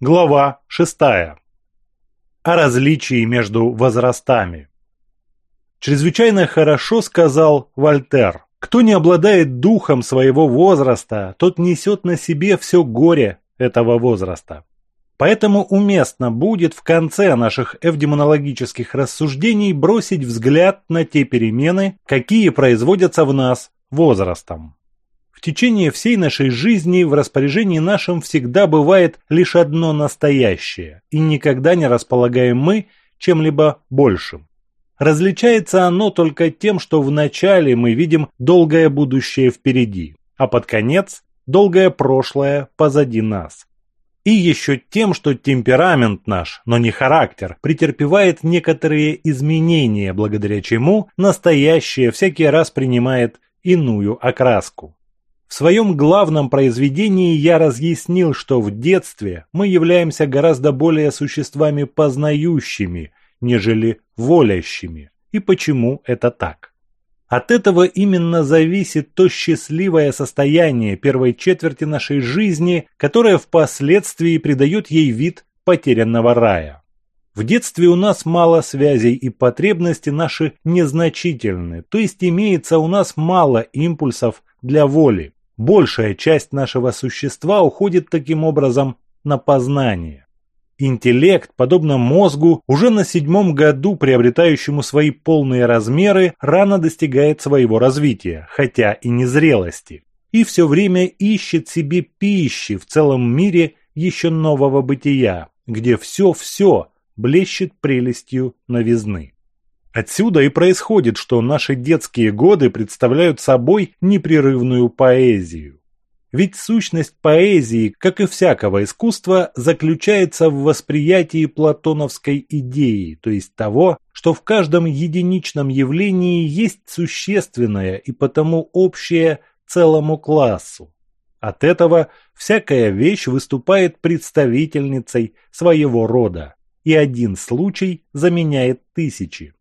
Глава 6. О различии между возрастами. Чрезвычайно хорошо сказал Вольтер. Кто не обладает духом своего возраста, тот несет на себе все горе этого возраста. Поэтому уместно будет в конце наших эвдемонологических рассуждений бросить взгляд на те перемены, какие производятся в нас возрастом. В течение всей нашей жизни в распоряжении нашем всегда бывает лишь одно настоящее, и никогда не располагаем мы чем-либо большим. Различается оно только тем, что вначале мы видим долгое будущее впереди, а под конец – долгое прошлое позади нас. И еще тем, что темперамент наш, но не характер, претерпевает некоторые изменения, благодаря чему настоящее всякий раз принимает иную окраску. В своем главном произведении я разъяснил, что в детстве мы являемся гораздо более существами познающими, нежели волящими. И почему это так? От этого именно зависит то счастливое состояние первой четверти нашей жизни, которое впоследствии придает ей вид потерянного рая. В детстве у нас мало связей и потребности наши незначительны, то есть имеется у нас мало импульсов для воли. Большая часть нашего существа уходит таким образом на познание. Интеллект, подобно мозгу, уже на седьмом году, приобретающему свои полные размеры, рано достигает своего развития, хотя и незрелости. И все время ищет себе пищи в целом мире еще нового бытия, где все-все блещет прелестью новизны. Отсюда и происходит, что наши детские годы представляют собой непрерывную поэзию. Ведь сущность поэзии, как и всякого искусства, заключается в восприятии платоновской идеи, то есть того, что в каждом единичном явлении есть существенное и потому общее целому классу. От этого всякая вещь выступает представительницей своего рода, и один случай заменяет тысячи.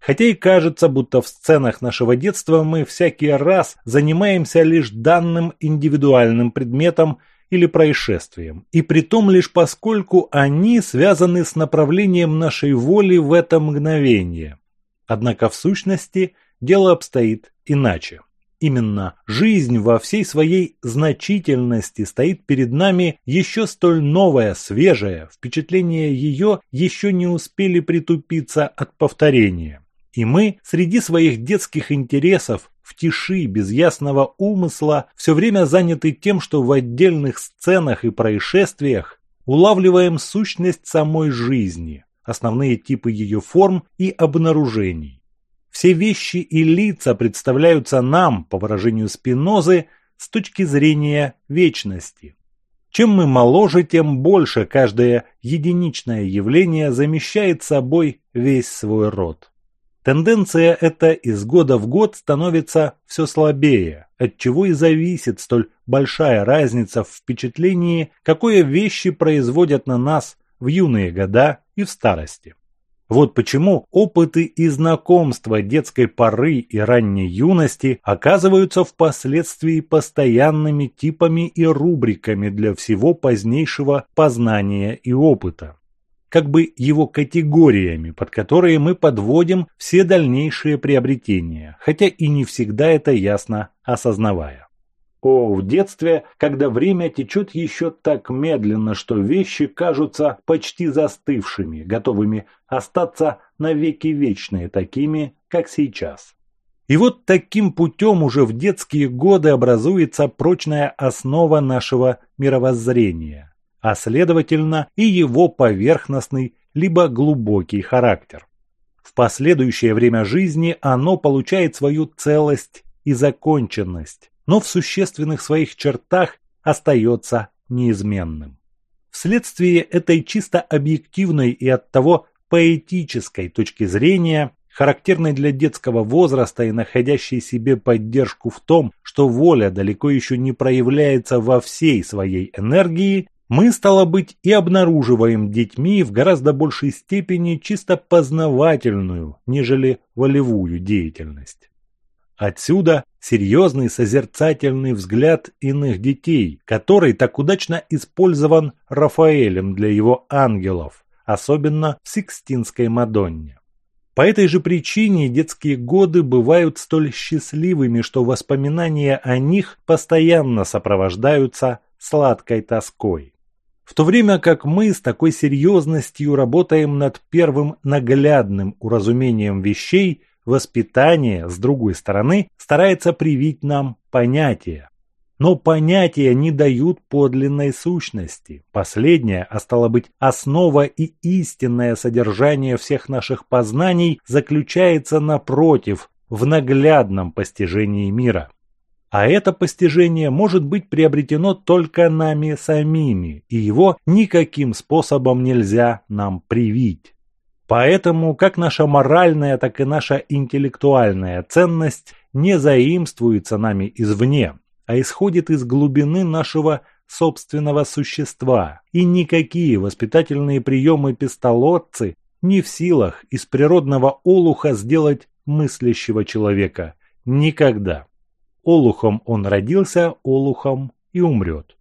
Хотя и кажется, будто в сценах нашего детства мы всякий раз занимаемся лишь данным индивидуальным предметом или происшествием, и при том лишь поскольку они связаны с направлением нашей воли в это мгновение. Однако в сущности дело обстоит иначе. Именно жизнь во всей своей значительности стоит перед нами еще столь новая, свежая, впечатления ее еще не успели притупиться от повторения. И мы среди своих детских интересов в тиши, без ясного умысла, все время заняты тем, что в отдельных сценах и происшествиях улавливаем сущность самой жизни, основные типы ее форм и обнаружений. Все вещи и лица представляются нам, по выражению Спинозы, с точки зрения вечности. Чем мы моложе, тем больше каждое единичное явление замещает собой весь свой род. Тенденция эта из года в год становится все слабее, от чего и зависит столь большая разница в впечатлении, какое вещи производят на нас в юные года и в старости. Вот почему опыты и знакомства детской поры и ранней юности оказываются впоследствии постоянными типами и рубриками для всего позднейшего познания и опыта как бы его категориями, под которые мы подводим все дальнейшие приобретения, хотя и не всегда это ясно осознавая. О, в детстве, когда время течет еще так медленно, что вещи кажутся почти застывшими, готовыми остаться навеки вечные такими, как сейчас. И вот таким путем уже в детские годы образуется прочная основа нашего мировоззрения а следовательно и его поверхностный либо глубокий характер. В последующее время жизни оно получает свою целость и законченность, но в существенных своих чертах остается неизменным. Вследствие этой чисто объективной и оттого поэтической точки зрения, характерной для детского возраста и находящей себе поддержку в том, что воля далеко еще не проявляется во всей своей энергии, мы, стало быть, и обнаруживаем детьми в гораздо большей степени чисто познавательную, нежели волевую деятельность. Отсюда серьезный созерцательный взгляд иных детей, который так удачно использован Рафаэлем для его ангелов, особенно в Сикстинской Мадонне. По этой же причине детские годы бывают столь счастливыми, что воспоминания о них постоянно сопровождаются сладкой тоской. В то время как мы с такой серьезностью работаем над первым наглядным уразумением вещей, воспитание, с другой стороны, старается привить нам понятия. Но понятия не дают подлинной сущности. Последняя, а стало быть, основа и истинное содержание всех наших познаний заключается напротив, в наглядном постижении мира. А это постижение может быть приобретено только нами самими, и его никаким способом нельзя нам привить. Поэтому как наша моральная, так и наша интеллектуальная ценность не заимствуется нами извне, а исходит из глубины нашего собственного существа, и никакие воспитательные приемы пистолотцы не в силах из природного олуха сделать мыслящего человека. Никогда. Олухом он родился, олухом и умрет.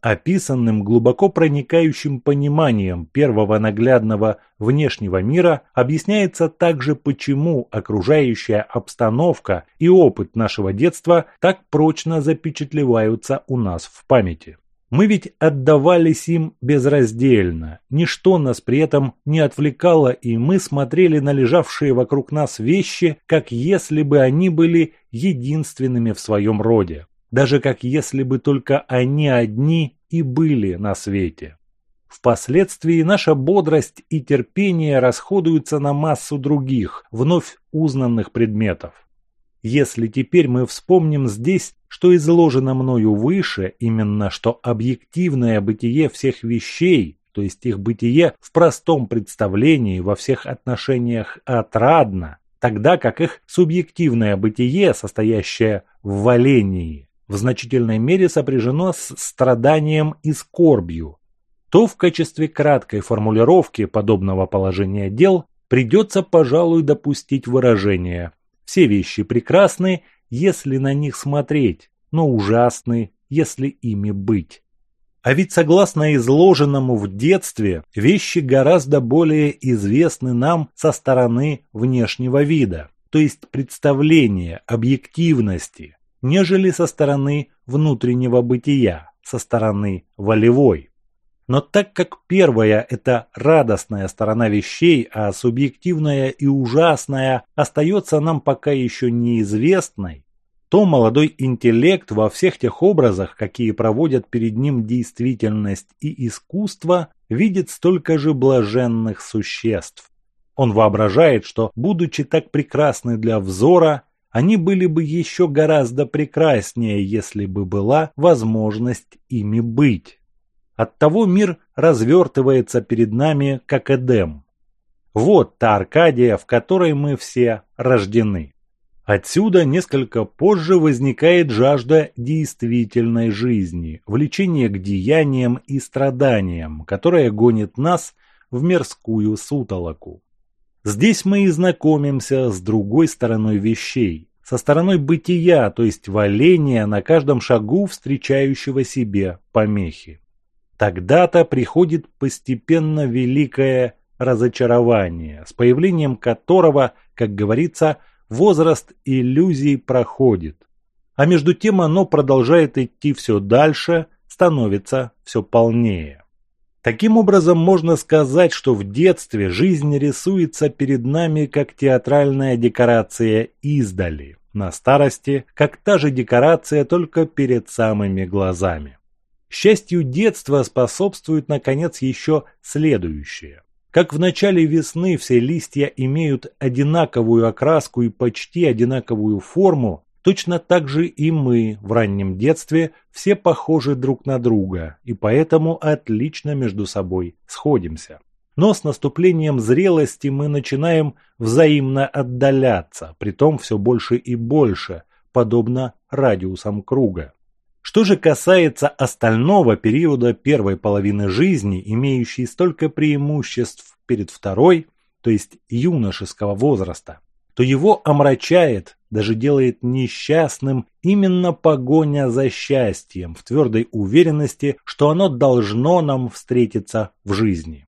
Описанным глубоко проникающим пониманием первого наглядного внешнего мира объясняется также, почему окружающая обстановка и опыт нашего детства так прочно запечатлеваются у нас в памяти. Мы ведь отдавались им безраздельно, ничто нас при этом не отвлекало, и мы смотрели на лежавшие вокруг нас вещи, как если бы они были единственными в своем роде, даже как если бы только они одни и были на свете. Впоследствии наша бодрость и терпение расходуются на массу других, вновь узнанных предметов. Если теперь мы вспомним здесь что изложено мною выше, именно что объективное бытие всех вещей, то есть их бытие в простом представлении во всех отношениях отрадно, тогда как их субъективное бытие, состоящее в валении, в значительной мере сопряжено с страданием и скорбью, то в качестве краткой формулировки подобного положения дел придется, пожалуй, допустить выражение «все вещи прекрасны, если на них смотреть, но ужасны, если ими быть. А ведь согласно изложенному в детстве, вещи гораздо более известны нам со стороны внешнего вида, то есть представления, объективности, нежели со стороны внутреннего бытия, со стороны волевой. Но так как первая – это радостная сторона вещей, а субъективная и ужасная остается нам пока еще неизвестной, то молодой интеллект во всех тех образах, какие проводят перед ним действительность и искусство, видит столько же блаженных существ. Он воображает, что, будучи так прекрасны для взора, они были бы еще гораздо прекраснее, если бы была возможность ими быть. Оттого мир развертывается перед нами, как Эдем. Вот та Аркадия, в которой мы все рождены. Отсюда несколько позже возникает жажда действительной жизни, влечение к деяниям и страданиям, которое гонит нас в мирскую сутолоку. Здесь мы и знакомимся с другой стороной вещей, со стороной бытия, то есть валения на каждом шагу встречающего себе помехи. Тогда-то приходит постепенно великое разочарование, с появлением которого, как говорится, возраст иллюзий проходит. А между тем оно продолжает идти все дальше, становится все полнее. Таким образом, можно сказать, что в детстве жизнь рисуется перед нами как театральная декорация издали, на старости, как та же декорация, только перед самыми глазами. Счастью детства способствует, наконец, еще следующее. Как в начале весны все листья имеют одинаковую окраску и почти одинаковую форму, точно так же и мы в раннем детстве все похожи друг на друга и поэтому отлично между собой сходимся. Но с наступлением зрелости мы начинаем взаимно отдаляться, притом все больше и больше, подобно радиусам круга. Что же касается остального периода первой половины жизни, имеющей столько преимуществ перед второй, то есть юношеского возраста, то его омрачает, даже делает несчастным именно погоня за счастьем в твердой уверенности, что оно должно нам встретиться в жизни.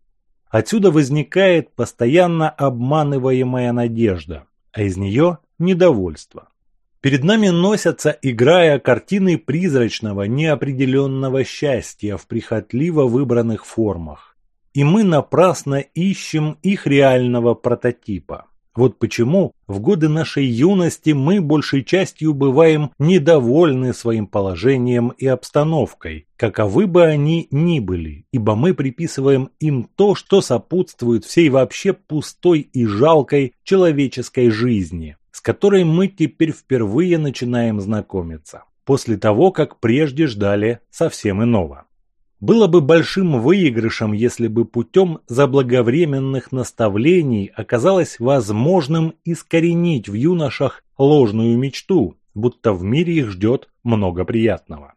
Отсюда возникает постоянно обманываемая надежда, а из нее недовольство. Перед нами носятся, играя картины призрачного, неопределенного счастья в прихотливо выбранных формах. И мы напрасно ищем их реального прототипа. Вот почему в годы нашей юности мы большей частью бываем недовольны своим положением и обстановкой, каковы бы они ни были, ибо мы приписываем им то, что сопутствует всей вообще пустой и жалкой человеческой жизни, которой мы теперь впервые начинаем знакомиться, после того, как прежде ждали совсем иного. Было бы большим выигрышем, если бы путем заблаговременных наставлений оказалось возможным искоренить в юношах ложную мечту, будто в мире их ждет много приятного.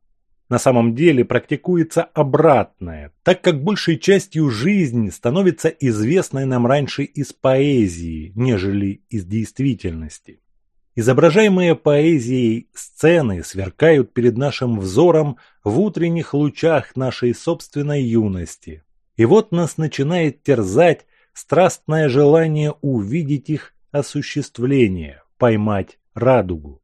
На самом деле практикуется обратное, так как большей частью жизнь становится известной нам раньше из поэзии, нежели из действительности. Изображаемые поэзией сцены сверкают перед нашим взором в утренних лучах нашей собственной юности. И вот нас начинает терзать страстное желание увидеть их осуществление, поймать радугу.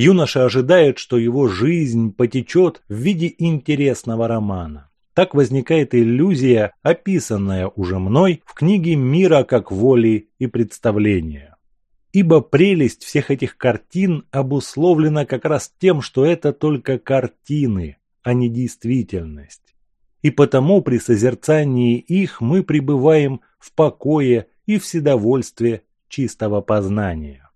Юноша ожидает, что его жизнь потечет в виде интересного романа. Так возникает иллюзия, описанная уже мной в книге «Мира как воли и представления». Ибо прелесть всех этих картин обусловлена как раз тем, что это только картины, а не действительность. И потому при созерцании их мы пребываем в покое и вседовольстве чистого познания.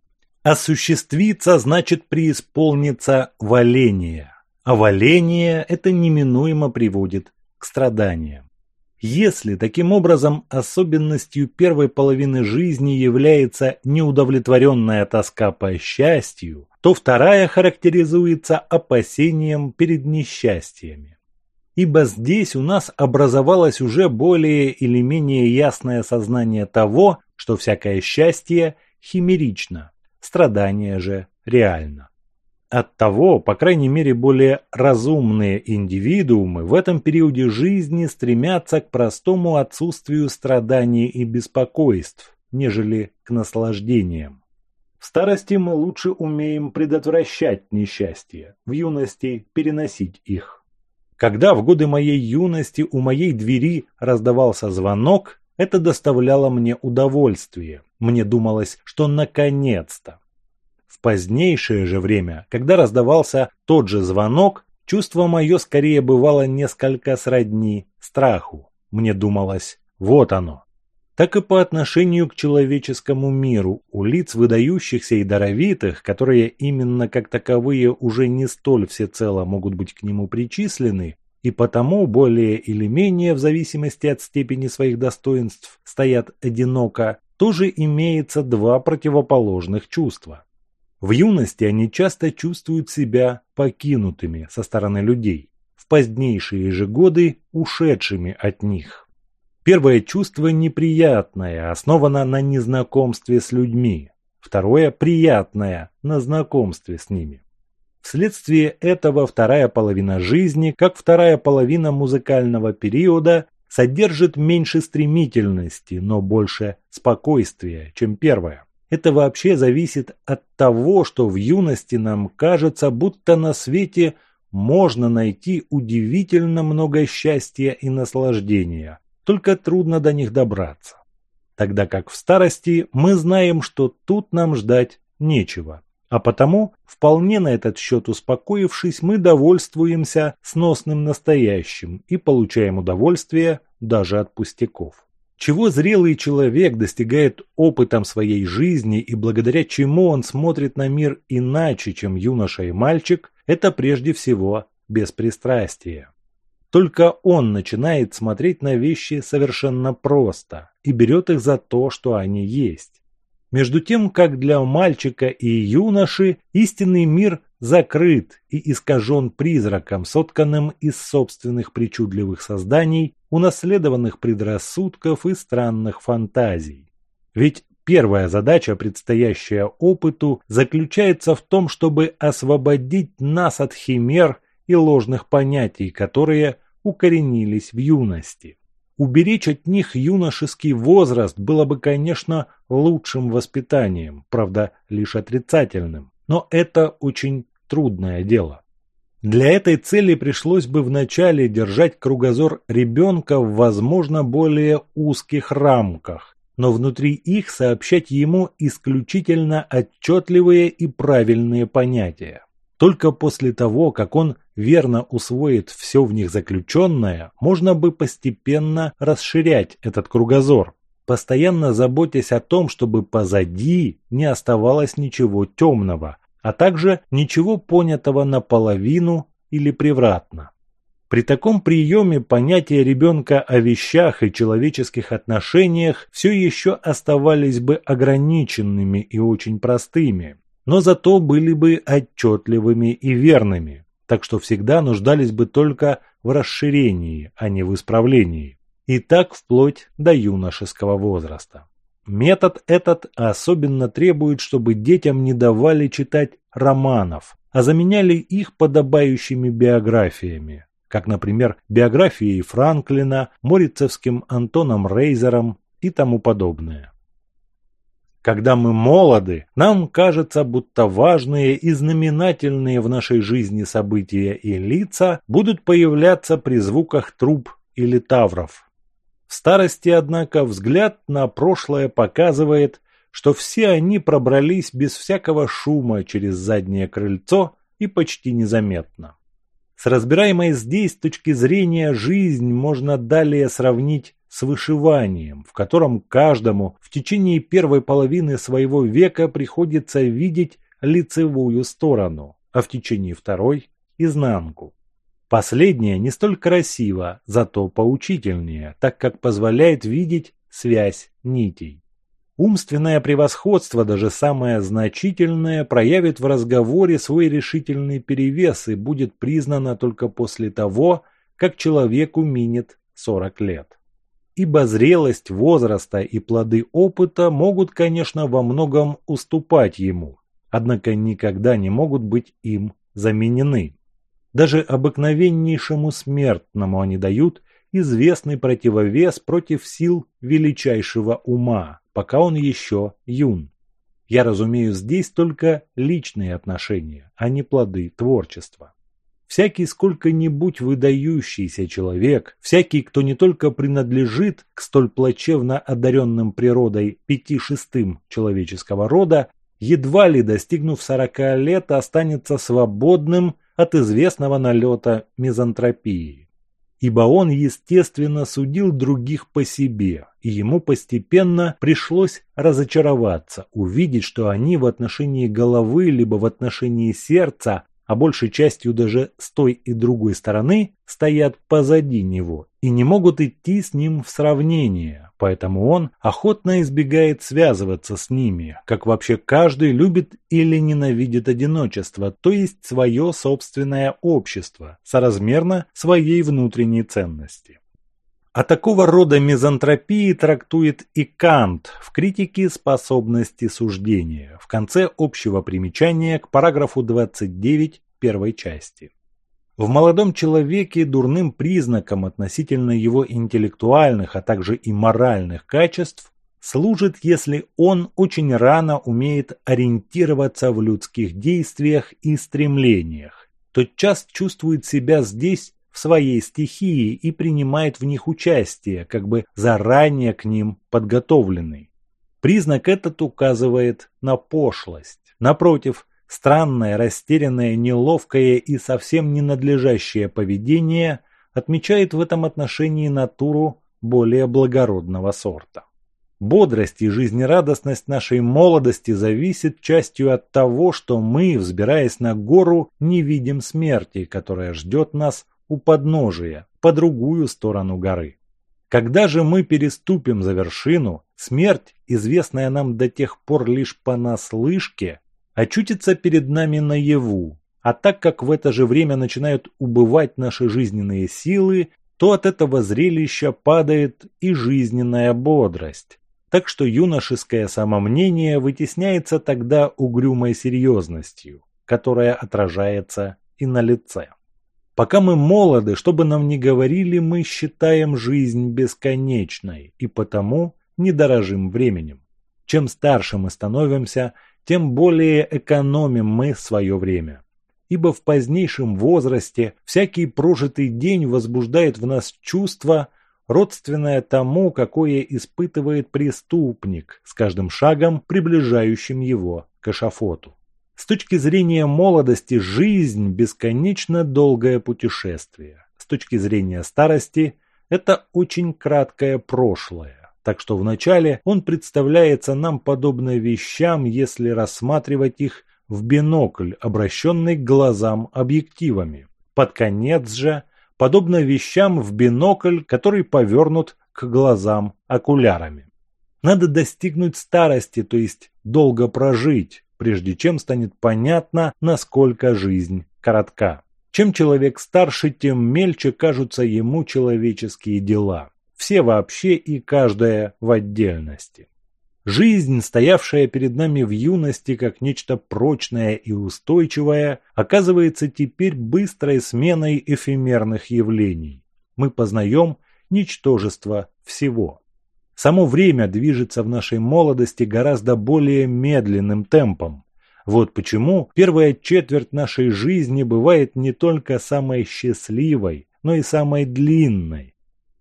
Осуществиться значит преисполниться валение, а валение это неминуемо приводит к страданиям. Если таким образом особенностью первой половины жизни является неудовлетворенная тоска по счастью, то вторая характеризуется опасением перед несчастьями. Ибо здесь у нас образовалось уже более или менее ясное сознание того, что всякое счастье химерично, страдание же реально. Оттого, по крайней мере, более разумные индивидуумы в этом периоде жизни стремятся к простому отсутствию страданий и беспокойств, нежели к наслаждениям. В старости мы лучше умеем предотвращать несчастья, в юности переносить их. Когда в годы моей юности у моей двери раздавался звонок, это доставляло мне удовольствие. Мне думалось, что наконец-то в позднейшее же время, когда раздавался тот же звонок, чувство мое скорее бывало несколько сродни страху. Мне думалось, вот оно. Так и по отношению к человеческому миру у лиц выдающихся и даровитых, которые именно как таковые уже не столь всецело могут быть к нему причислены, и потому более или менее в зависимости от степени своих достоинств стоят одиноко, тоже имеется два противоположных чувства. В юности они часто чувствуют себя покинутыми со стороны людей, в позднейшие же годы ушедшими от них. Первое чувство неприятное, основано на незнакомстве с людьми. Второе приятное, на знакомстве с ними. Вследствие этого вторая половина жизни, как вторая половина музыкального периода, содержит меньше стремительности, но больше спокойствия, чем первая. Это вообще зависит от того, что в юности нам кажется, будто на свете можно найти удивительно много счастья и наслаждения, только трудно до них добраться. Тогда как в старости мы знаем, что тут нам ждать нечего. А потому, вполне на этот счет успокоившись, мы довольствуемся сносным настоящим и получаем удовольствие даже от пустяков чего зрелый человек достигает опытом своей жизни и благодаря чему он смотрит на мир иначе, чем юноша и мальчик, это прежде всего беспристрастие. Только он начинает смотреть на вещи совершенно просто и берет их за то, что они есть. Между тем, как для мальчика и юноши истинный мир закрыт и искажен призраком, сотканным из собственных причудливых созданий, унаследованных предрассудков и странных фантазий. Ведь Первая задача, предстоящая опыту, заключается в том, чтобы освободить нас от химер и ложных понятий, которые укоренились в юности. Уберечь от них юношеский возраст было бы, конечно, лучшим воспитанием, правда, лишь отрицательным. Но это очень трудное дело. Для этой цели пришлось бы вначале держать кругозор ребенка в, возможно, более узких рамках, но внутри их сообщать ему исключительно отчетливые и правильные понятия. Только после того, как он верно усвоит все в них заключенное, можно бы постепенно расширять этот кругозор, постоянно заботясь о том, чтобы позади не оставалось ничего темного, а также ничего понятого наполовину или превратно. При таком приеме понятия ребенка о вещах и человеческих отношениях все еще оставались бы ограниченными и очень простыми, но зато были бы отчетливыми и верными, так что всегда нуждались бы только в расширении, а не в исправлении. И так вплоть до юношеского возраста. Метод этот особенно требует, чтобы детям не давали читать романов, а заменяли их подобающими биографиями, как, например, биографией Франклина, Морицевским Антоном Рейзером и тому подобное. Когда мы молоды, нам кажется, будто важные и знаменательные в нашей жизни события и лица будут появляться при звуках труб или тавров. В старости, однако, взгляд на прошлое показывает, что все они пробрались без всякого шума через заднее крыльцо и почти незаметно. С разбираемой здесь точки зрения жизнь можно далее сравнить с вышиванием, в котором каждому в течение первой половины своего века приходится видеть лицевую сторону, а в течение второй – изнанку. Последнее не столь красиво, зато поучительнее, так как позволяет видеть связь нитей. Умственное превосходство, даже самое значительное, проявит в разговоре свой решительный перевес и будет признано только после того, как человеку минет 40 лет. Ибо зрелость возраста и плоды опыта могут, конечно, во многом уступать ему, однако никогда не могут быть им заменены. Даже обыкновеннейшему смертному они дают известный противовес против сил величайшего ума, пока он еще юн. Я разумею здесь только личные отношения, а не плоды творчества. Всякий сколько-нибудь выдающийся человек, всякий, кто не только принадлежит к столь плачевно одаренным природой пяти шестым человеческого рода, едва ли достигнув сорока лет останется свободным от известного налета мизантропии. Ибо он, естественно, судил других по себе, и ему постепенно пришлось разочароваться, увидеть, что они в отношении головы либо в отношении сердца а большей частью даже с той и другой стороны, стоят позади него и не могут идти с ним в сравнение, поэтому он охотно избегает связываться с ними, как вообще каждый любит или ненавидит одиночество, то есть свое собственное общество, соразмерно своей внутренней ценности. А такого рода мизантропии трактует и Кант в критике способности суждения в конце общего примечания к параграфу 29 первой части. В молодом человеке дурным признаком относительно его интеллектуальных, а также и моральных качеств служит, если он очень рано умеет ориентироваться в людских действиях и стремлениях, тотчас чувствует себя здесь в своей стихии и принимает в них участие, как бы заранее к ним подготовленный. Признак этот указывает на пошлость. Напротив, странное, растерянное, неловкое и совсем ненадлежащее поведение отмечает в этом отношении натуру более благородного сорта. Бодрость и жизнерадостность нашей молодости зависит частью от того, что мы, взбираясь на гору, не видим смерти, которая ждет нас у подножия, по другую сторону горы. Когда же мы переступим за вершину, смерть, известная нам до тех пор лишь понаслышке, очутится перед нами наяву, а так как в это же время начинают убывать наши жизненные силы, то от этого зрелища падает и жизненная бодрость. так что юношеское самомнение вытесняется тогда угрюмой серьезностью, которая отражается и на лице. Пока мы молоды, что бы нам ни говорили, мы считаем жизнь бесконечной и потому не дорожим временем. Чем старше мы становимся, тем более экономим мы свое время. Ибо в позднейшем возрасте всякий прожитый день возбуждает в нас чувство, родственное тому, какое испытывает преступник с каждым шагом, приближающим его к эшафоту. С точки зрения молодости жизнь – бесконечно долгое путешествие. С точки зрения старости – это очень краткое прошлое. Так что вначале он представляется нам подобно вещам, если рассматривать их в бинокль, обращенный к глазам объективами. Под конец же подобно вещам в бинокль, который повернут к глазам окулярами. Надо достигнуть старости, то есть долго прожить, прежде чем станет понятно, насколько жизнь коротка. Чем человек старше, тем мельче кажутся ему человеческие дела все вообще и каждая в отдельности. Жизнь, стоявшая перед нами в юности как нечто прочное и устойчивое, оказывается теперь быстрой сменой эфемерных явлений. Мы познаем ничтожество всего. Само время движется в нашей молодости гораздо более медленным темпом. Вот почему первая четверть нашей жизни бывает не только самой счастливой, но и самой длинной,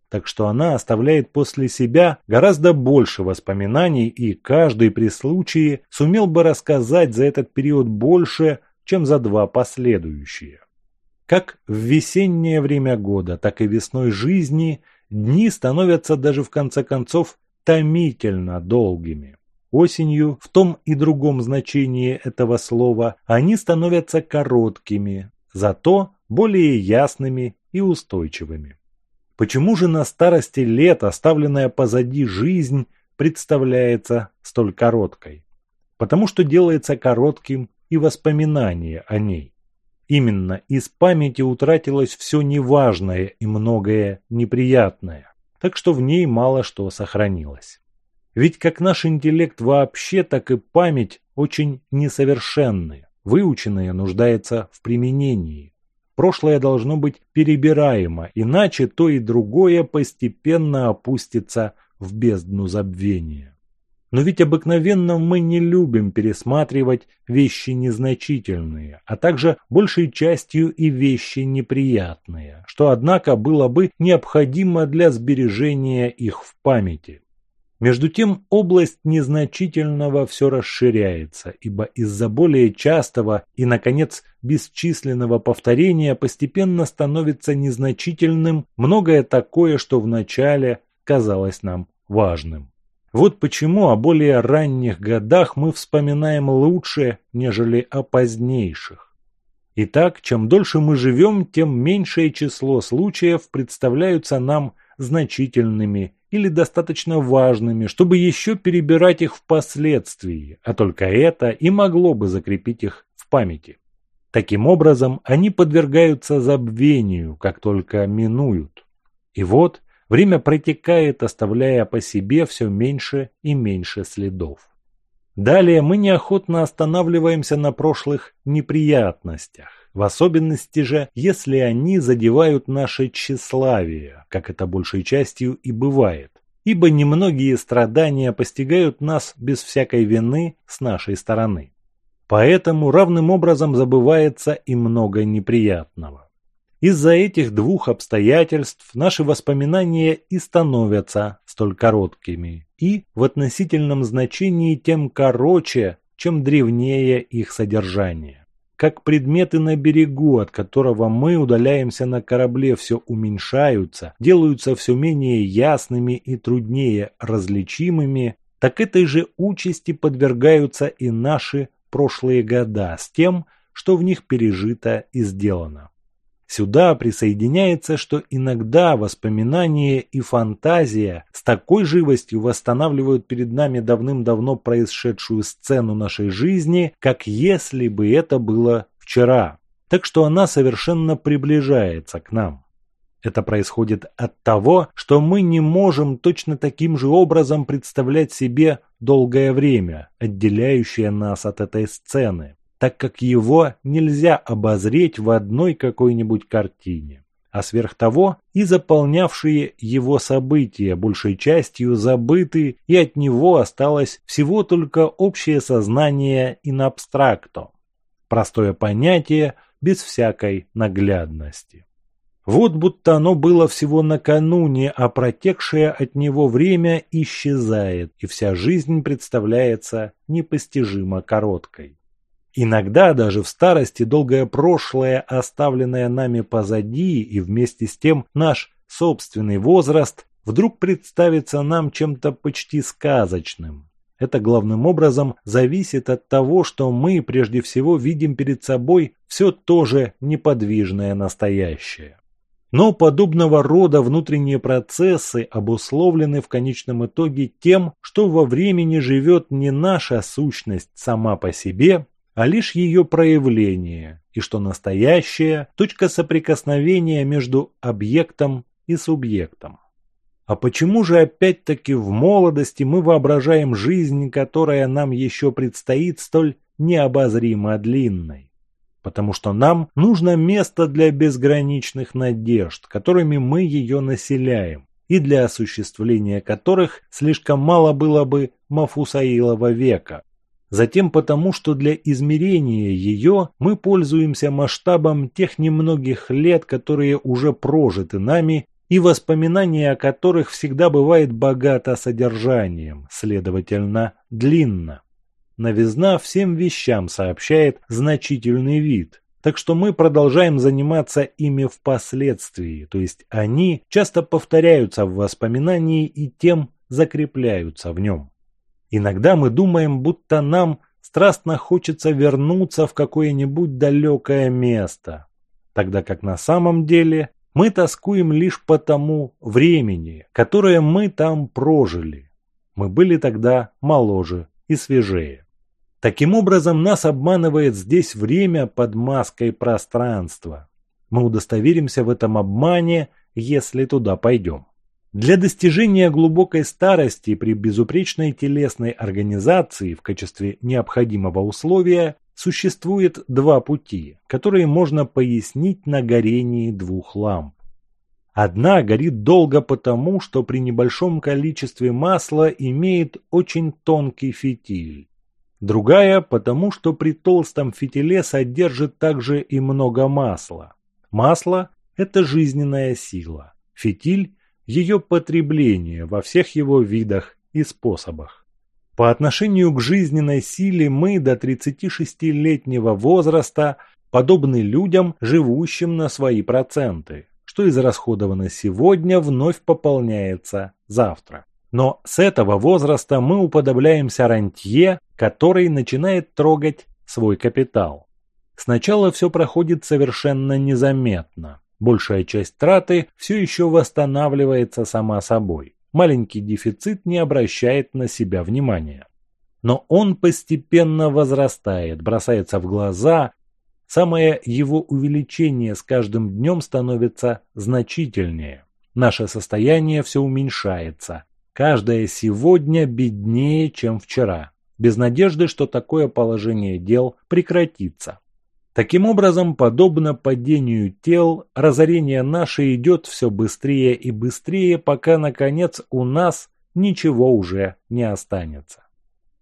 так что она оставляет после себя гораздо больше воспоминаний и каждый при случае сумел бы рассказать за этот период больше, чем за два последующие. Как в весеннее время года, так и весной жизни дни становятся даже в конце концов томительно долгими. Осенью, в том и другом значении этого слова, они становятся короткими, зато более ясными и устойчивыми. Почему же на старости лет оставленная позади жизнь представляется столь короткой? Потому что делается коротким и воспоминание о ней. Именно из памяти утратилось все неважное и многое неприятное, так что в ней мало что сохранилось. Ведь как наш интеллект вообще, так и память очень несовершенны, выученные нуждается в применении. Прошлое должно быть перебираемо, иначе то и другое постепенно опустится в бездну забвения. Но ведь обыкновенно мы не любим пересматривать вещи незначительные, а также большей частью и вещи неприятные, что однако было бы необходимо для сбережения их в памяти. Между тем область незначительного все расширяется, ибо из-за более частого и, наконец, бесчисленного повторения постепенно становится незначительным многое такое, что вначале казалось нам важным. Вот почему о более ранних годах мы вспоминаем лучше, нежели о позднейших. Итак, чем дольше мы живем, тем меньшее число случаев представляются нам значительными или достаточно важными, чтобы еще перебирать их впоследствии, а только это и могло бы закрепить их в памяти. Таким образом, они подвергаются забвению, как только минуют. И вот время протекает, оставляя по себе все меньше и меньше следов. Далее мы неохотно останавливаемся на прошлых неприятностях, в особенности же, если они задевают наше тщеславие, как это большей частью и бывает. Ибо немногие страдания постигают нас без всякой вины с нашей стороны. Поэтому равным образом забывается и много неприятного. Из-за этих двух обстоятельств наши воспоминания и становятся столь короткими, и в относительном значении тем короче, чем древнее их содержание как предметы на берегу, от которого мы удаляемся на корабле, все уменьшаются, делаются все менее ясными и труднее различимыми, так этой же участи подвергаются и наши прошлые года с тем, что в них пережито и сделано. Сюда присоединяется, что иногда воспоминания и фантазия с такой живостью восстанавливают перед нами давным-давно происшедшую сцену нашей жизни, как если бы это было вчера. Так что она совершенно приближается к нам. Это происходит от того, что мы не можем точно таким же образом представлять себе долгое время, отделяющее нас от этой сцены, так как его нельзя обозреть в одной какой-нибудь картине. А сверх того и заполнявшие его события большей частью забыты, и от него осталось всего только общее сознание in абстракто, простое понятие без всякой наглядности. Вот будто оно было всего накануне, а протекшее от него время исчезает, и вся жизнь представляется непостижимо короткой. Иногда даже в старости долгое прошлое, оставленное нами позади, и вместе с тем наш собственный возраст, вдруг представится нам чем-то почти сказочным. Это главным образом зависит от того, что мы прежде всего видим перед собой все то же неподвижное настоящее. Но подобного рода внутренние процессы обусловлены в конечном итоге тем, что во времени живет не наша сущность сама по себе, а лишь ее проявление, и что настоящее – точка соприкосновения между объектом и субъектом. А почему же опять-таки в молодости мы воображаем жизнь, которая нам еще предстоит столь необозримо длинной? потому что нам нужно место для безграничных надежд, которыми мы ее населяем, и для осуществления которых слишком мало было бы Мафусаилова века. Затем потому, что для измерения ее мы пользуемся масштабом тех немногих лет, которые уже прожиты нами и воспоминания о которых всегда бывает богато содержанием, следовательно, длинно. Новизна всем вещам сообщает значительный вид, так что мы продолжаем заниматься ими впоследствии, то есть они часто повторяются в воспоминании и тем закрепляются в нем. Иногда мы думаем, будто нам страстно хочется вернуться в какое-нибудь далекое место, тогда как на самом деле мы тоскуем лишь по тому времени, которое мы там прожили. Мы были тогда моложе и свежее. Таким образом, нас обманывает здесь время под маской пространства. Мы удостоверимся в этом обмане, если туда пойдем. Для достижения глубокой старости при безупречной телесной организации в качестве необходимого условия существует два пути, которые можно пояснить на горении двух ламп. Одна горит долго потому, что при небольшом количестве масла имеет очень тонкий фитиль. Другая потому, что при толстом фитиле содержит также и много масла. Масло – это жизненная сила. Фитиль – ее потребление во всех его видах и способах. По отношению к жизненной силе мы до 36-летнего возраста подобны людям, живущим на свои проценты что израсходовано сегодня, вновь пополняется завтра. Но с этого возраста мы уподобляемся рантье, который начинает трогать свой капитал. Сначала все проходит совершенно незаметно. Большая часть траты все еще восстанавливается сама собой. Маленький дефицит не обращает на себя внимания. Но он постепенно возрастает, бросается в глаза, Самое его увеличение с каждым днем становится значительнее. Наше состояние все уменьшается. Каждое сегодня беднее, чем вчера. Без надежды, что такое положение дел прекратится. Таким образом, подобно падению тел, разорение наше идет все быстрее и быстрее, пока, наконец, у нас ничего уже не останется.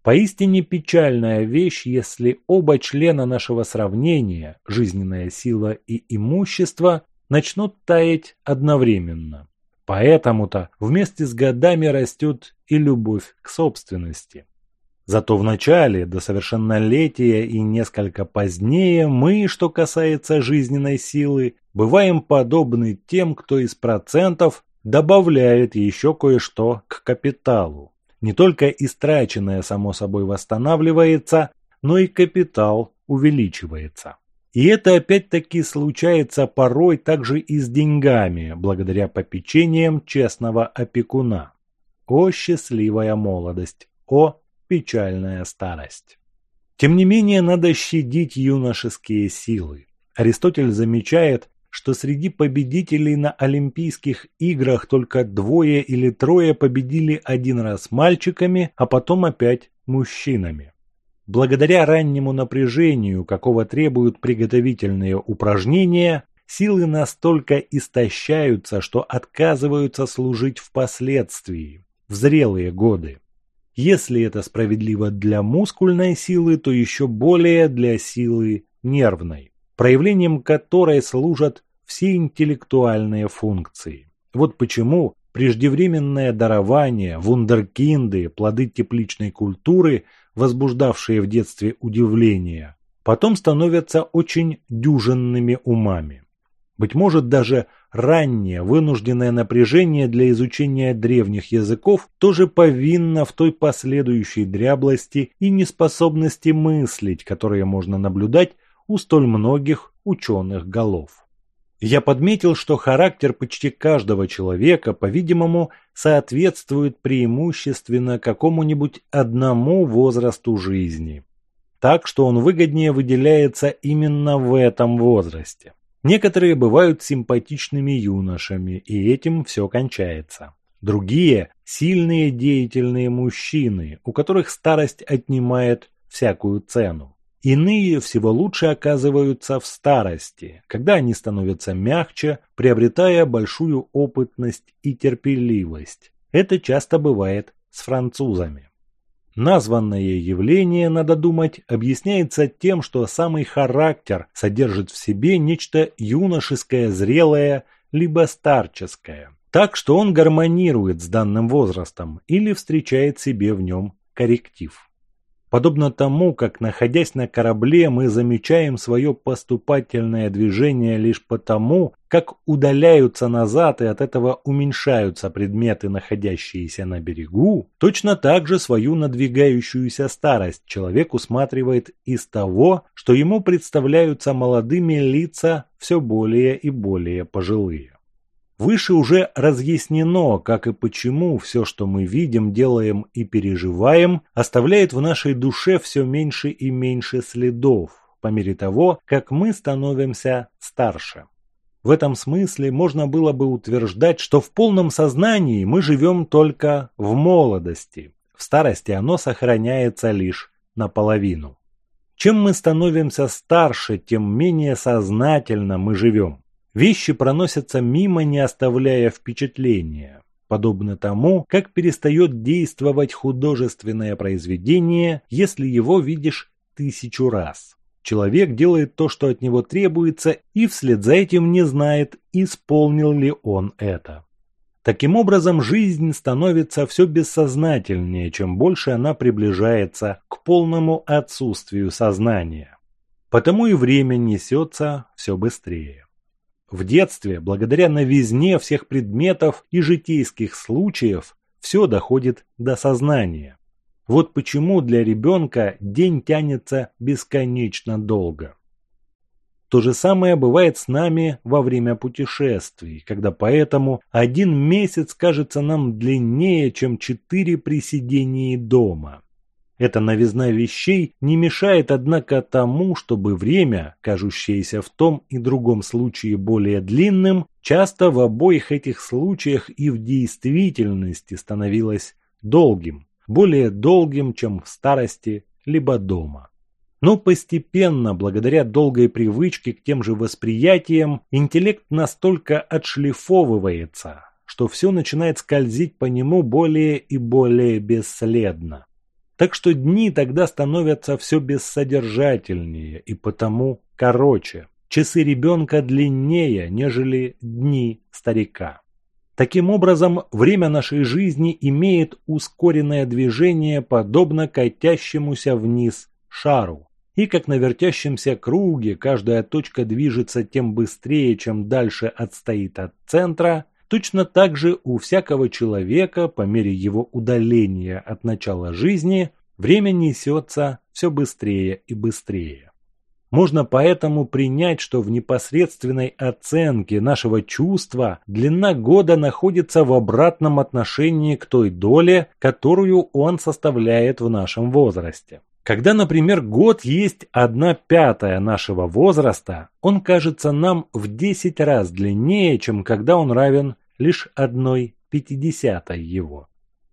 Поистине печальная вещь, если оба члена нашего сравнения, жизненная сила и имущество, начнут таять одновременно. Поэтому-то вместе с годами растет и любовь к собственности. Зато в начале, до совершеннолетия и несколько позднее, мы, что касается жизненной силы, бываем подобны тем, кто из процентов добавляет еще кое-что к капиталу. Не только истраченное само собой восстанавливается, но и капитал увеличивается. И это опять-таки случается порой также и с деньгами, благодаря попечениям честного опекуна. О счастливая молодость! О печальная старость! Тем не менее, надо щадить юношеские силы. Аристотель замечает, что среди победителей на Олимпийских играх только двое или трое победили один раз мальчиками, а потом опять мужчинами. Благодаря раннему напряжению, какого требуют приготовительные упражнения, силы настолько истощаются, что отказываются служить впоследствии, в зрелые годы. Если это справедливо для мускульной силы, то еще более для силы нервной, проявлением которой служат все интеллектуальные функции. Вот почему преждевременное дарование, вундеркинды, плоды тепличной культуры, возбуждавшие в детстве удивление, потом становятся очень дюжинными умами. Быть может, даже раннее вынужденное напряжение для изучения древних языков тоже повинно в той последующей дряблости и неспособности мыслить, которые можно наблюдать у столь многих ученых голов. Я подметил, что характер почти каждого человека, по-видимому, соответствует преимущественно какому-нибудь одному возрасту жизни. Так что он выгоднее выделяется именно в этом возрасте. Некоторые бывают симпатичными юношами, и этим все кончается. Другие – сильные деятельные мужчины, у которых старость отнимает всякую цену. Иные всего лучше оказываются в старости, когда они становятся мягче, приобретая большую опытность и терпеливость. Это часто бывает с французами. Названное явление, надо думать, объясняется тем, что самый характер содержит в себе нечто юношеское, зрелое, либо старческое. Так что он гармонирует с данным возрастом или встречает себе в нем корректив. Подобно тому, как, находясь на корабле, мы замечаем свое поступательное движение лишь потому, как удаляются назад и от этого уменьшаются предметы, находящиеся на берегу, точно так же свою надвигающуюся старость человек усматривает из того, что ему представляются молодыми лица все более и более пожилые. Выше уже разъяснено, как и почему все, что мы видим, делаем и переживаем, оставляет в нашей душе все меньше и меньше следов, по мере того, как мы становимся старше. В этом смысле можно было бы утверждать, что в полном сознании мы живем только в молодости. В старости оно сохраняется лишь наполовину. Чем мы становимся старше, тем менее сознательно мы живем. Вещи проносятся мимо, не оставляя впечатления, подобно тому, как перестает действовать художественное произведение, если его видишь тысячу раз. Человек делает то, что от него требуется, и вслед за этим не знает, исполнил ли он это. Таким образом, жизнь становится все бессознательнее, чем больше она приближается к полному отсутствию сознания. Потому и время несется все быстрее. В детстве, благодаря новизне всех предметов и житейских случаев, все доходит до сознания. Вот почему для ребенка день тянется бесконечно долго. То же самое бывает с нами во время путешествий, когда поэтому один месяц кажется нам длиннее, чем четыре при сидении дома. Эта новизна вещей не мешает, однако, тому, чтобы время, кажущееся в том и другом случае более длинным, часто в обоих этих случаях и в действительности становилось долгим, более долгим, чем в старости либо дома. Но постепенно, благодаря долгой привычке к тем же восприятиям, интеллект настолько отшлифовывается, что все начинает скользить по нему более и более бесследно. Так что дни тогда становятся все бессодержательнее и потому короче. Часы ребенка длиннее, нежели дни старика. Таким образом, время нашей жизни имеет ускоренное движение, подобно катящемуся вниз шару. И как на вертящемся круге каждая точка движется тем быстрее, чем дальше отстоит от центра, Точно так же у всякого человека, по мере его удаления от начала жизни, время несется все быстрее и быстрее. Можно поэтому принять, что в непосредственной оценке нашего чувства длина года находится в обратном отношении к той доле, которую он составляет в нашем возрасте. Когда, например, год есть одна пятая нашего возраста, он кажется нам в 10 раз длиннее, чем когда он равен лишь одной пятидесятой его.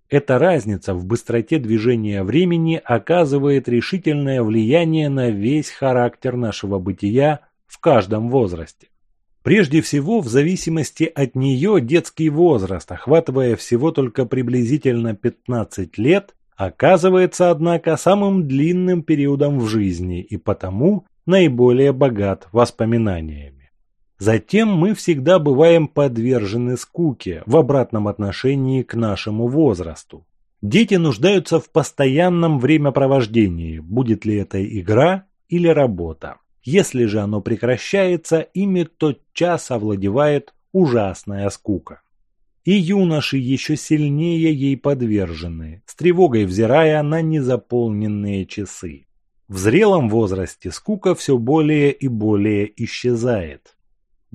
Эта разница в быстроте движения времени оказывает решительное влияние на весь характер нашего бытия в каждом возрасте. Прежде всего, в зависимости от нее детский возраст, охватывая всего только приблизительно 15 лет, оказывается, однако, самым длинным периодом в жизни и потому наиболее богат воспоминаниями. Затем мы всегда бываем подвержены скуке в обратном отношении к нашему возрасту. Дети нуждаются в постоянном времяпровождении, будет ли это игра или работа. Если же оно прекращается, ими тотчас овладевает ужасная скука и юноши еще сильнее ей подвержены, с тревогой взирая на незаполненные часы. В зрелом возрасте скука все более и более исчезает.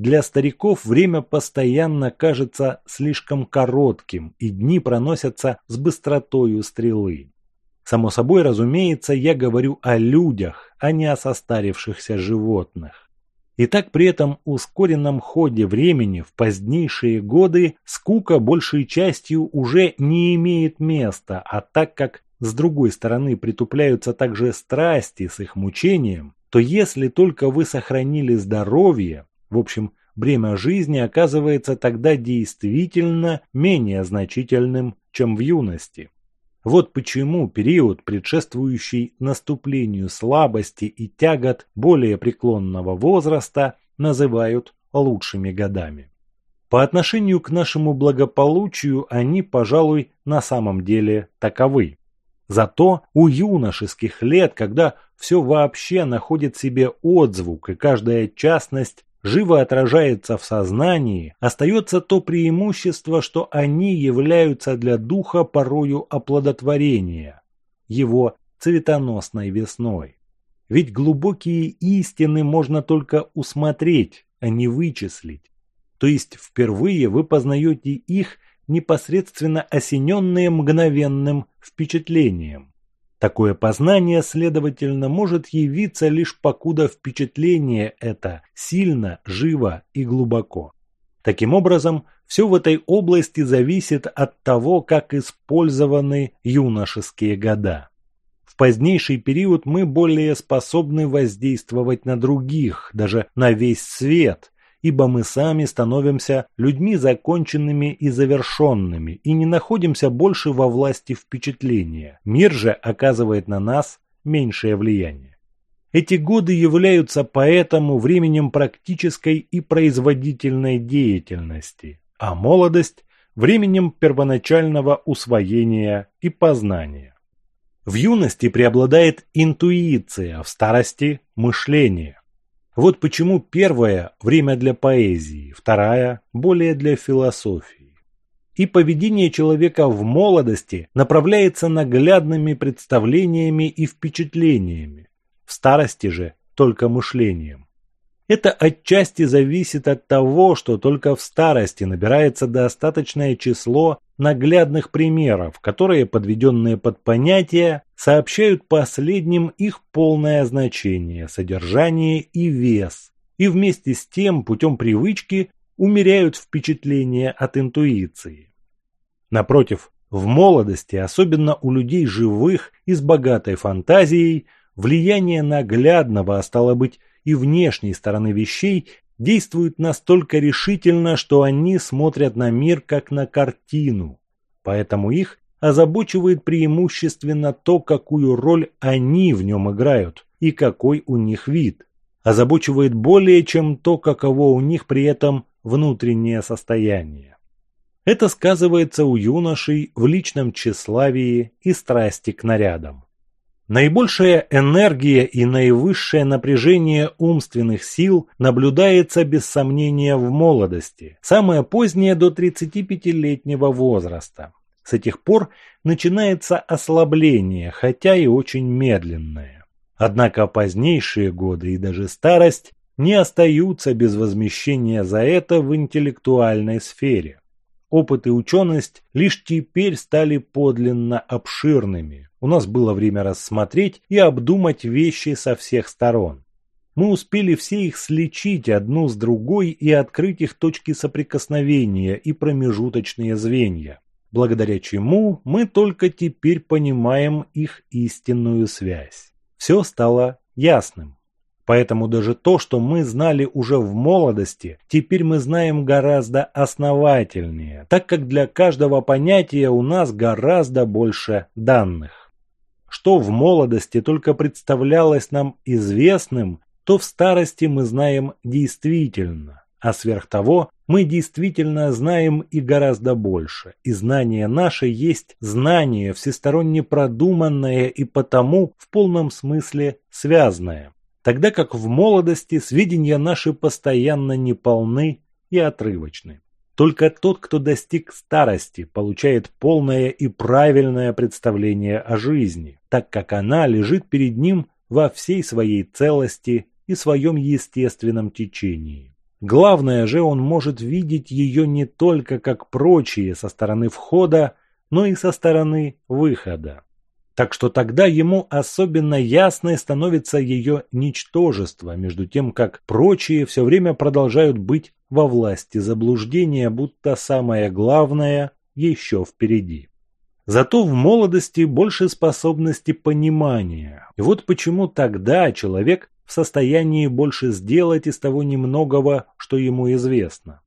Для стариков время постоянно кажется слишком коротким, и дни проносятся с быстротою стрелы. Само собой, разумеется, я говорю о людях, а не о состарившихся животных. И так при этом ускоренном ходе времени в позднейшие годы скука большей частью уже не имеет места, а так как с другой стороны притупляются также страсти с их мучением, то если только вы сохранили здоровье, в общем, бремя жизни оказывается тогда действительно менее значительным, чем в юности. Вот почему период, предшествующий наступлению слабости и тягот более преклонного возраста, называют лучшими годами. По отношению к нашему благополучию они, пожалуй, на самом деле таковы. Зато у юношеских лет, когда все вообще находит себе отзвук и каждая частность живо отражается в сознании, остается то преимущество, что они являются для духа порою оплодотворения, его цветоносной весной. Ведь глубокие истины можно только усмотреть, а не вычислить. То есть впервые вы познаете их непосредственно осененные мгновенным впечатлением. Такое познание, следовательно, может явиться лишь покуда впечатление это сильно, живо и глубоко. Таким образом, все в этой области зависит от того, как использованы юношеские года. В позднейший период мы более способны воздействовать на других, даже на весь свет, ибо мы сами становимся людьми законченными и завершенными и не находимся больше во власти впечатления. Мир же оказывает на нас меньшее влияние. Эти годы являются поэтому временем практической и производительной деятельности, а молодость – временем первоначального усвоения и познания. В юности преобладает интуиция, в старости – мышление. Вот почему первая – время для поэзии, вторая – более для философии. И поведение человека в молодости направляется наглядными представлениями и впечатлениями, в старости же только мышлением. Это отчасти зависит от того, что только в старости набирается достаточное число наглядных примеров, которые, подведенные под понятия, сообщают последним их полное значение, содержание и вес, и вместе с тем путем привычки умеряют впечатление от интуиции. Напротив, в молодости, особенно у людей живых и с богатой фантазией, влияние наглядного, а стало быть и внешней стороны вещей действуют настолько решительно, что они смотрят на мир как на картину. Поэтому их озабочивает преимущественно то, какую роль они в нем играют и какой у них вид. Озабочивает более, чем то, каково у них при этом внутреннее состояние. Это сказывается у юношей в личном тщеславии и страсти к нарядам. Наибольшая энергия и наивысшее напряжение умственных сил наблюдается без сомнения в молодости, самое позднее до 35-летнего возраста. С этих пор начинается ослабление, хотя и очень медленное. Однако позднейшие годы и даже старость не остаются без возмещения за это в интеллектуальной сфере. Опыт и ученость лишь теперь стали подлинно обширными У нас было время рассмотреть и обдумать вещи со всех сторон. Мы успели все их сличить одну с другой и открыть их точки соприкосновения и промежуточные звенья, благодаря чему мы только теперь понимаем их истинную связь. Все стало ясным. Поэтому даже то, что мы знали уже в молодости, теперь мы знаем гораздо основательнее, так как для каждого понятия у нас гораздо больше данных. Что в молодости только представлялось нам известным, то в старости мы знаем действительно, а сверх того мы действительно знаем и гораздо больше, и знание наше есть знание всесторонне продуманное и потому в полном смысле связанное, тогда как в молодости сведения наши постоянно неполны и отрывочны. Только тот, кто достиг старости, получает полное и правильное представление о жизни, так как она лежит перед ним во всей своей целости и своем естественном течении. Главное же, он может видеть ее не только как прочие со стороны входа, но и со стороны выхода. Так что тогда ему особенно ясной становится ее ничтожество, между тем как прочие все время продолжают быть во власти заблуждения, будто самое главное еще впереди. Зато в молодости больше способности понимания. И вот почему тогда человек в состоянии больше сделать из того немногого, что ему известно.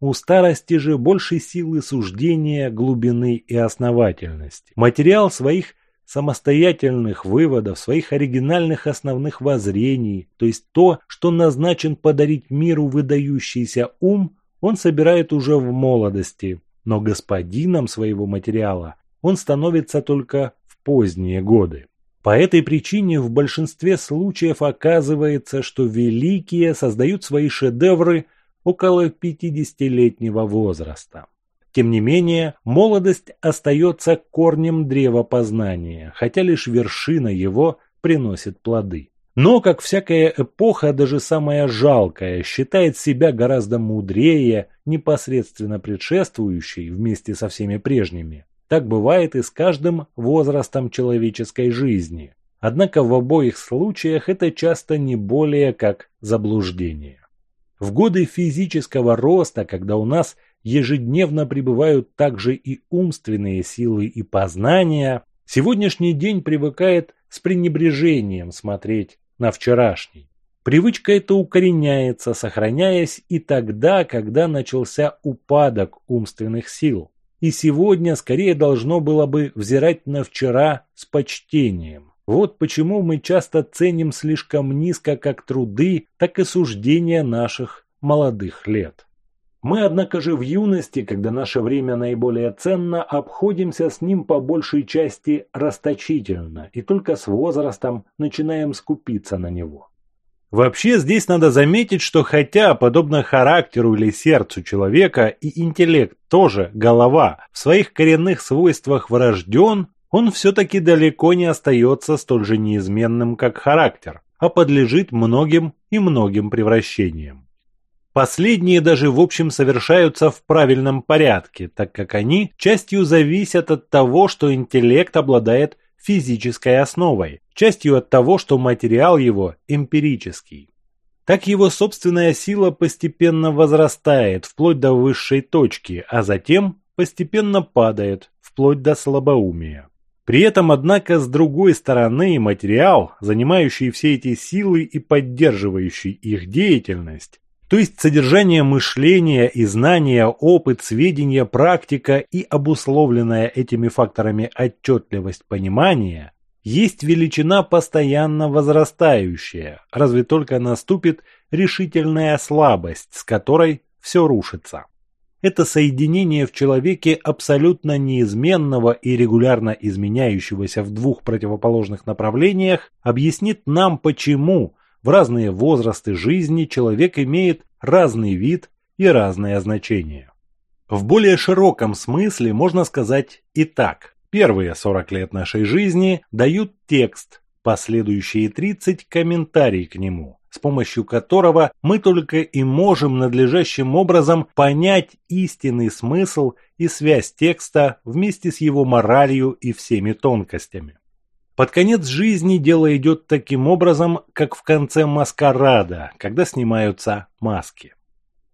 У старости же больше силы суждения, глубины и основательности. Материал своих самостоятельных выводов, своих оригинальных основных воззрений, то есть то, что назначен подарить миру выдающийся ум, он собирает уже в молодости, но господином своего материала он становится только в поздние годы. По этой причине в большинстве случаев оказывается, что великие создают свои шедевры около 50-летнего возраста. Тем не менее, молодость остается корнем древа познания, хотя лишь вершина его приносит плоды. Но, как всякая эпоха, даже самая жалкая, считает себя гораздо мудрее непосредственно предшествующей вместе со всеми прежними. Так бывает и с каждым возрастом человеческой жизни. Однако в обоих случаях это часто не более как заблуждение. В годы физического роста, когда у нас ежедневно пребывают также и умственные силы и познания, сегодняшний день привыкает с пренебрежением смотреть на вчерашний. Привычка эта укореняется, сохраняясь и тогда, когда начался упадок умственных сил и сегодня скорее должно было бы взирать на вчера с почтением. Вот почему мы часто ценим слишком низко как труды, так и суждения наших молодых лет. Мы, однако же, в юности, когда наше время наиболее ценно, обходимся с ним по большей части расточительно и только с возрастом начинаем скупиться на него. Вообще здесь надо заметить, что хотя, подобно характеру или сердцу человека, и интеллект тоже голова, в своих коренных свойствах врожден, он все-таки далеко не остается столь же неизменным, как характер, а подлежит многим и многим превращениям. Последние даже в общем совершаются в правильном порядке, так как они частью зависят от того, что интеллект обладает физической основой, частью от того, что материал его эмпирический. Так его собственная сила постепенно возрастает вплоть до высшей точки, а затем постепенно падает вплоть до слабоумия. При этом, однако, с другой стороны, материал, занимающий все эти силы и поддерживающий их деятельность, то есть содержание мышления и знания, опыт, сведения, практика и обусловленная этими факторами отчетливость понимания, есть величина постоянно возрастающая, разве только наступит решительная слабость, с которой все рушится. Это соединение в человеке абсолютно неизменного и регулярно изменяющегося в двух противоположных направлениях объяснит нам, почему в разные возрасты жизни человек имеет разный вид и разное значение. В более широком смысле можно сказать и так. Первые 40 лет нашей жизни дают текст, последующие 30 – комментарий к нему, с помощью которого мы только и можем надлежащим образом понять истинный смысл и связь текста вместе с его моралью и всеми тонкостями. Под конец жизни дело идет таким образом, как в конце маскарада, когда снимаются маски.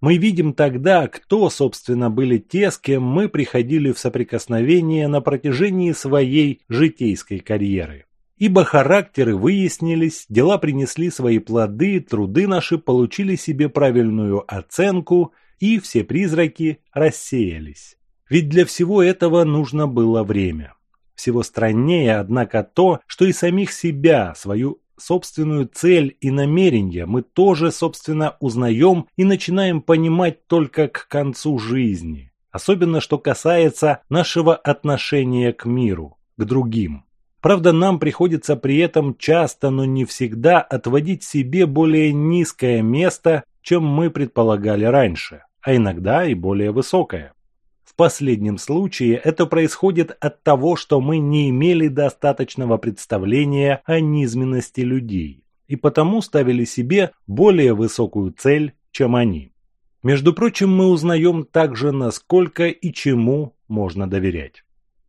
Мы видим тогда, кто, собственно, были те, с кем мы приходили в соприкосновение на протяжении своей житейской карьеры. Ибо характеры выяснились, дела принесли свои плоды, труды наши получили себе правильную оценку, и все призраки рассеялись. Ведь для всего этого нужно было время. Всего страннее, однако, то, что и самих себя, свою собственную цель и намерения мы тоже, собственно, узнаем и начинаем понимать только к концу жизни. Особенно, что касается нашего отношения к миру, к другим. Правда, нам приходится при этом часто, но не всегда отводить себе более низкое место, чем мы предполагали раньше, а иногда и более высокое. Последнем случае это происходит от того, что мы не имели достаточного представления о низменности людей и потому ставили себе более высокую цель, чем они. Между прочим, мы узнаем также, насколько и чему можно доверять.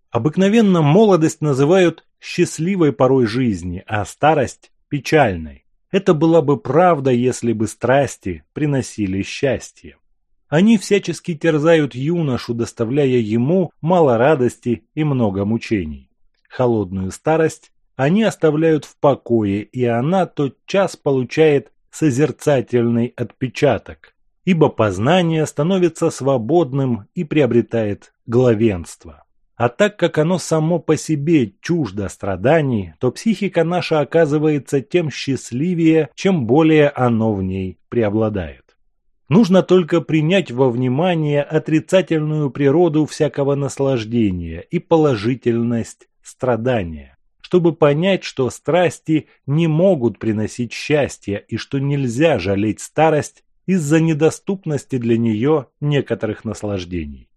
Обыкновенно молодость называют счастливой порой жизни, а старость – печальной. Это была бы правда, если бы страсти приносили счастье. Они всячески терзают юношу, доставляя ему мало радости и много мучений. Холодную старость они оставляют в покое, и она тотчас получает созерцательный отпечаток, ибо познание становится свободным и приобретает главенство. А так как оно само по себе чуждо страданий, то психика наша оказывается тем счастливее, чем более оно в ней преобладает. Нужно только принять во внимание отрицательную природу всякого наслаждения и положительность страдания, чтобы понять, что страсти не могут приносить счастья и что нельзя жалеть старость из-за недоступности для нее некоторых наслаждений.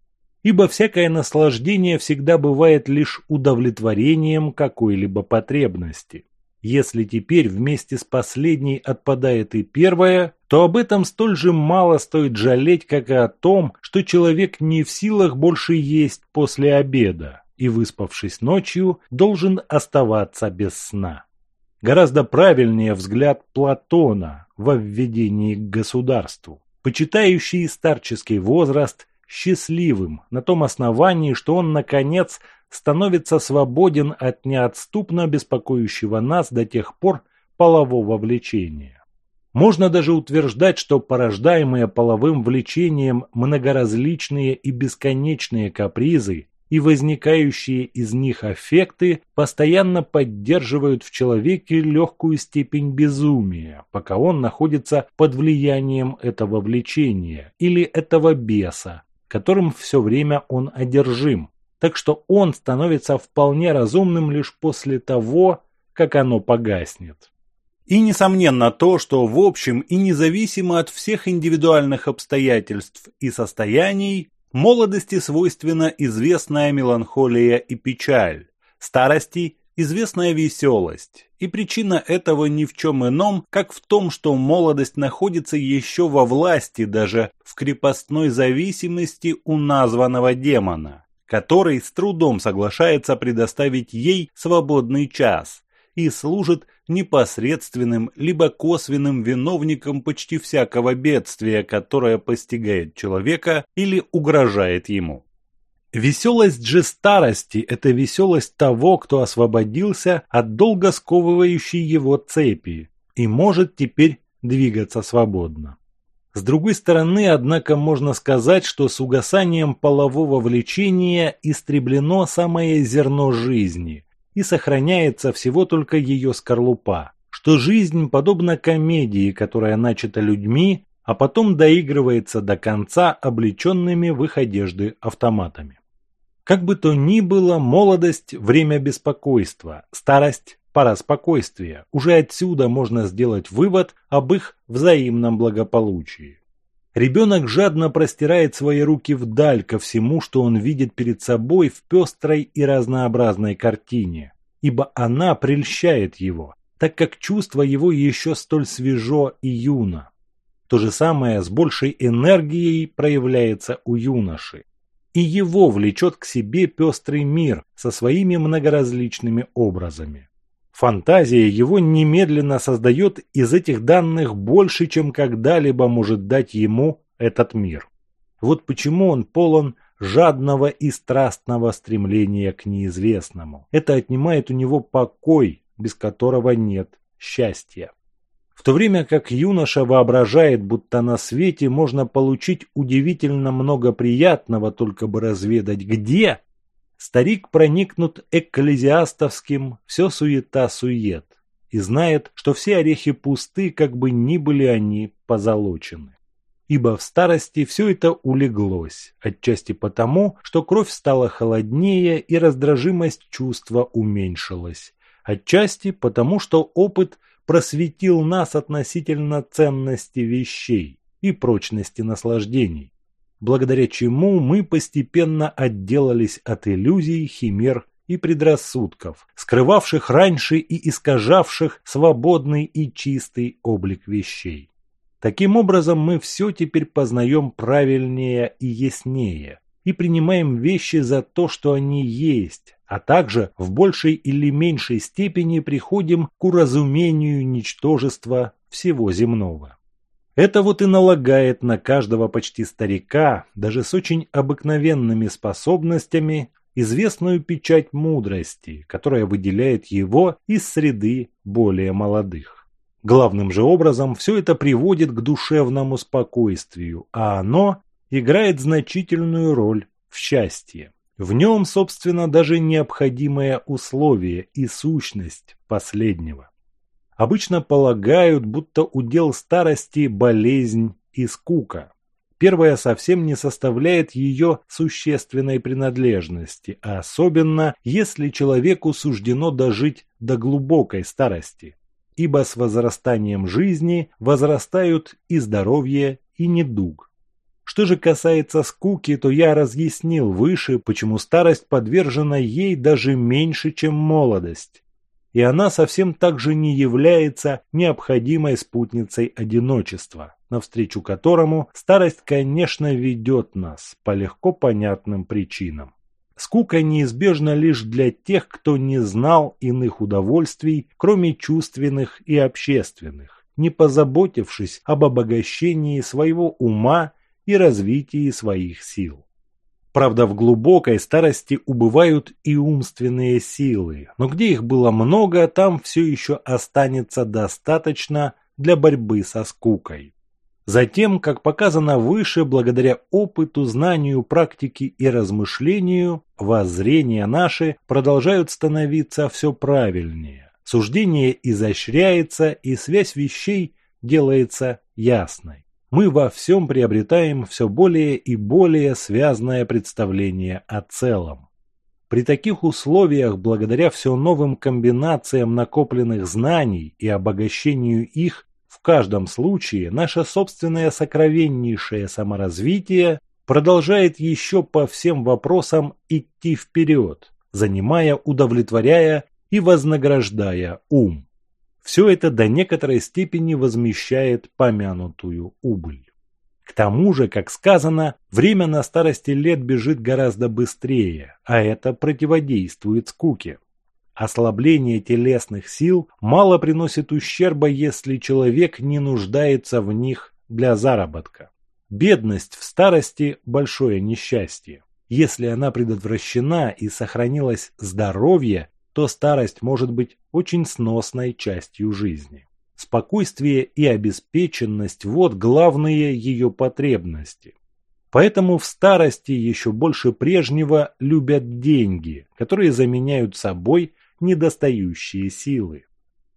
Ибо всякое наслаждение всегда бывает лишь удовлетворением какой-либо потребности. Если теперь вместе с последней отпадает и первое, то об этом столь же мало стоит жалеть, как и о том, что человек не в силах больше есть после обеда и, выспавшись ночью, должен оставаться без сна. Гораздо правильнее взгляд Платона во введении к государству, почитающий старческий возраст счастливым на том основании, что он, наконец, становится свободен от неотступно беспокоящего нас до тех пор полового влечения. Можно даже утверждать, что порождаемые половым влечением многоразличные и бесконечные капризы и возникающие из них аффекты постоянно поддерживают в человеке легкую степень безумия, пока он находится под влиянием этого влечения или этого беса, которым все время он одержим, так что он становится вполне разумным лишь после того, как оно погаснет. И несомненно то, что в общем и независимо от всех индивидуальных обстоятельств и состояний, молодости свойственна известная меланхолия и печаль, старости – известная веселость, и причина этого ни в чем ином, как в том, что молодость находится еще во власти, даже в крепостной зависимости у названного демона который с трудом соглашается предоставить ей свободный час и служит непосредственным либо косвенным виновником почти всякого бедствия, которое постигает человека или угрожает ему. Веселость же старости – это веселость того, кто освободился от долго сковывающей его цепи и может теперь двигаться свободно. С другой стороны, однако, можно сказать, что с угасанием полового влечения истреблено самое зерно жизни и сохраняется всего только ее скорлупа, что жизнь подобна комедии, которая начата людьми, а потом доигрывается до конца облеченными в их одежды автоматами. Как бы то ни было, молодость – время беспокойства, старость пора спокойствия. Уже отсюда можно сделать вывод об их взаимном благополучии. Ребенок жадно простирает свои руки вдаль ко всему, что он видит перед собой в пестрой и разнообразной картине, ибо она прельщает его, так как чувство его еще столь свежо и юно. То же самое с большей энергией проявляется у юноши. И его влечет к себе пестрый мир со своими многоразличными образами. Фантазия его немедленно создает из этих данных больше, чем когда-либо может дать ему этот мир. Вот почему он полон жадного и страстного стремления к неизвестному. Это отнимает у него покой, без которого нет счастья. В то время как юноша воображает, будто на свете можно получить удивительно много приятного, только бы разведать где, Старик проникнут экклезиастовским «все суета-сует» и знает, что все орехи пусты, как бы ни были они позолочены. Ибо в старости все это улеглось, отчасти потому, что кровь стала холоднее и раздражимость чувства уменьшилась, отчасти потому, что опыт просветил нас относительно ценности вещей и прочности наслаждений, благодаря чему мы постепенно отделались от иллюзий, химер и предрассудков, скрывавших раньше и искажавших свободный и чистый облик вещей. Таким образом, мы все теперь познаем правильнее и яснее, и принимаем вещи за то, что они есть, а также в большей или меньшей степени приходим к уразумению ничтожества всего земного. Это вот и налагает на каждого почти старика, даже с очень обыкновенными способностями, известную печать мудрости, которая выделяет его из среды более молодых. Главным же образом все это приводит к душевному спокойствию, а оно играет значительную роль в счастье. В нем, собственно, даже необходимое условие и сущность последнего обычно полагают, будто удел старости – болезнь и скука. Первая совсем не составляет ее существенной принадлежности, а особенно, если человеку суждено дожить до глубокой старости. Ибо с возрастанием жизни возрастают и здоровье, и недуг. Что же касается скуки, то я разъяснил выше, почему старость подвержена ей даже меньше, чем молодость и она совсем так же не является необходимой спутницей одиночества, навстречу которому старость, конечно, ведет нас по легко понятным причинам. Скука неизбежна лишь для тех, кто не знал иных удовольствий, кроме чувственных и общественных, не позаботившись об обогащении своего ума и развитии своих сил. Правда, в глубокой старости убывают и умственные силы, но где их было много, там все еще останется достаточно для борьбы со скукой. Затем, как показано выше, благодаря опыту, знанию, практике и размышлению, воззрения наши продолжают становиться все правильнее. Суждение изощряется, и связь вещей делается ясной мы во всем приобретаем все более и более связанное представление о целом. При таких условиях, благодаря все новым комбинациям накопленных знаний и обогащению их, в каждом случае наше собственное сокровеннейшее саморазвитие продолжает еще по всем вопросам идти вперед, занимая, удовлетворяя и вознаграждая ум. Все это до некоторой степени возмещает помянутую убыль. К тому же, как сказано, время на старости лет бежит гораздо быстрее, а это противодействует скуке. Ослабление телесных сил мало приносит ущерба, если человек не нуждается в них для заработка. Бедность в старости – большое несчастье. Если она предотвращена и сохранилось здоровье, то старость может быть очень сносной частью жизни. Спокойствие и обеспеченность – вот главные ее потребности. Поэтому в старости еще больше прежнего любят деньги, которые заменяют собой недостающие силы.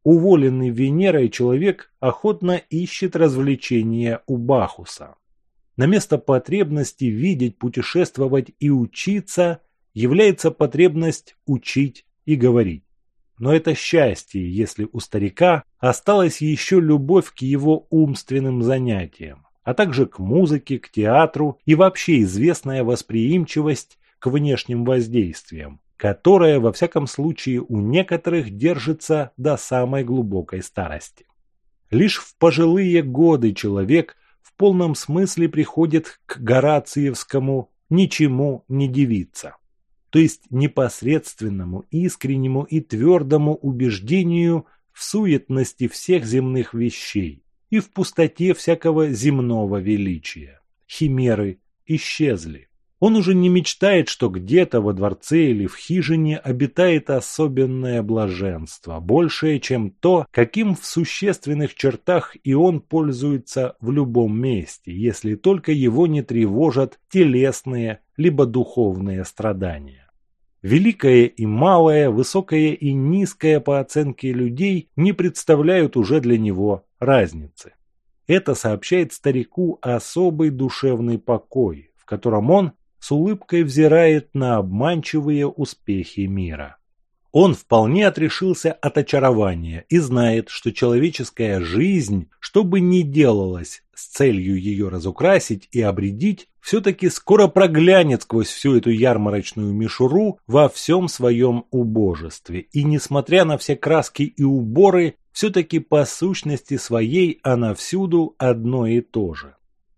Уволенный Венерой человек охотно ищет развлечения у Бахуса. На место потребности видеть, путешествовать и учиться является потребность учить и говорить. Но это счастье, если у старика осталась еще любовь к его умственным занятиям, а также к музыке, к театру и вообще известная восприимчивость к внешним воздействиям, которая, во всяком случае, у некоторых держится до самой глубокой старости. Лишь в пожилые годы человек в полном смысле приходит к Горациевскому «ничему не дивиться». То есть непосредственному, искреннему и твердому убеждению в суетности всех земных вещей и в пустоте всякого земного величия. Химеры исчезли. Он уже не мечтает, что где-то во дворце или в хижине обитает особенное блаженство, большее, чем то, каким в существенных чертах и он пользуется в любом месте, если только его не тревожат телесные либо духовные страдания. Великое и малое, высокое и низкое по оценке людей не представляют уже для него разницы. Это сообщает старику особый душевный покой, в котором он с улыбкой взирает на обманчивые успехи мира. Он вполне отрешился от очарования и знает, что человеческая жизнь, что бы ни делалось с целью ее разукрасить и обредить, все-таки скоро проглянет сквозь всю эту ярмарочную мишуру во всем своем убожестве. И несмотря на все краски и уборы, все-таки по сущности своей она всюду одно и то же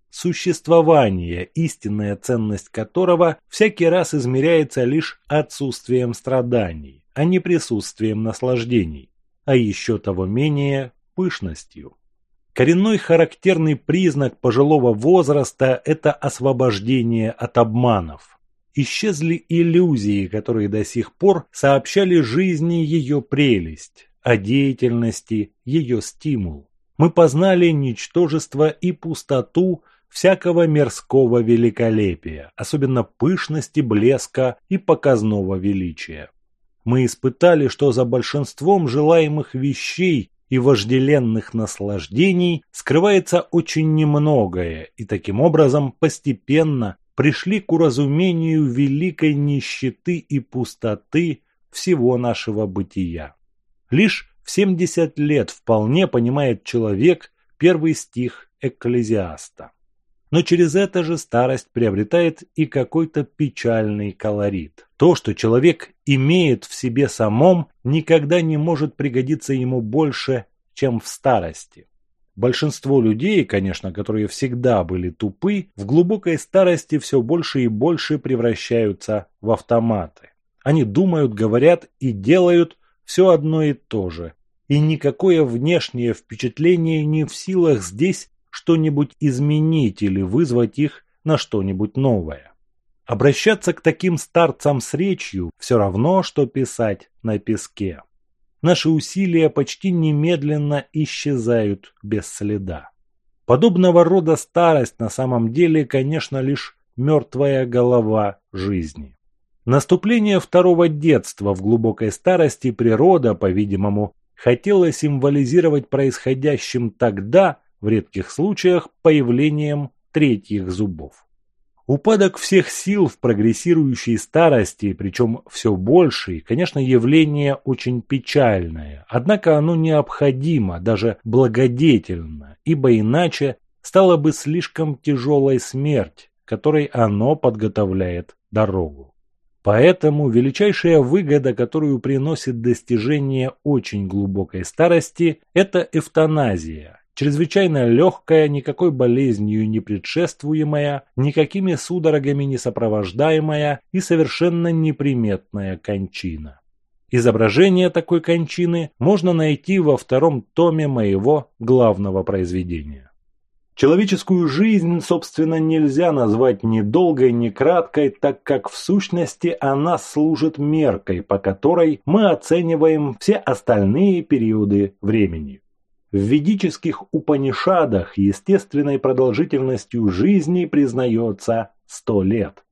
существование, истинная ценность которого всякий раз измеряется лишь отсутствием страданий, а не присутствием наслаждений, а еще того менее пышностью. Коренной характерный признак пожилого возраста – это освобождение от обманов. Исчезли иллюзии, которые до сих пор сообщали жизни ее прелесть, а деятельности ее стимул. Мы познали ничтожество и пустоту всякого мирского великолепия, особенно пышности, блеска и показного величия. Мы испытали, что за большинством желаемых вещей и вожделенных наслаждений скрывается очень немногое, и таким образом постепенно пришли к уразумению великой нищеты и пустоты всего нашего бытия. Лишь в 70 лет вполне понимает человек первый стих Экклезиаста но через это же старость приобретает и какой-то печальный колорит. То, что человек имеет в себе самом, никогда не может пригодиться ему больше, чем в старости. Большинство людей, конечно, которые всегда были тупы, в глубокой старости все больше и больше превращаются в автоматы. Они думают, говорят и делают все одно и то же. И никакое внешнее впечатление не в силах здесь что-нибудь изменить или вызвать их на что-нибудь новое. Обращаться к таким старцам с речью все равно, что писать на песке. Наши усилия почти немедленно исчезают без следа. Подобного рода старость на самом деле, конечно, лишь мертвая голова жизни. Наступление второго детства в глубокой старости природа, по-видимому, хотела символизировать происходящим тогда, в редких случаях появлением третьих зубов. Упадок всех сил в прогрессирующей старости, причем все больший, конечно, явление очень печальное, однако оно необходимо, даже благодетельно, ибо иначе стала бы слишком тяжелой смерть, которой оно подготовляет дорогу. Поэтому величайшая выгода, которую приносит достижение очень глубокой старости, это эвтаназия, чрезвычайно легкая, никакой болезнью не предшествуемая, никакими судорогами не сопровождаемая и совершенно неприметная кончина. Изображение такой кончины можно найти во втором томе моего главного произведения. Человеческую жизнь, собственно, нельзя назвать ни долгой, ни краткой, так как в сущности она служит меркой, по которой мы оцениваем все остальные периоды времени. В ведических Упанишадах естественной продолжительностью жизни признается сто лет.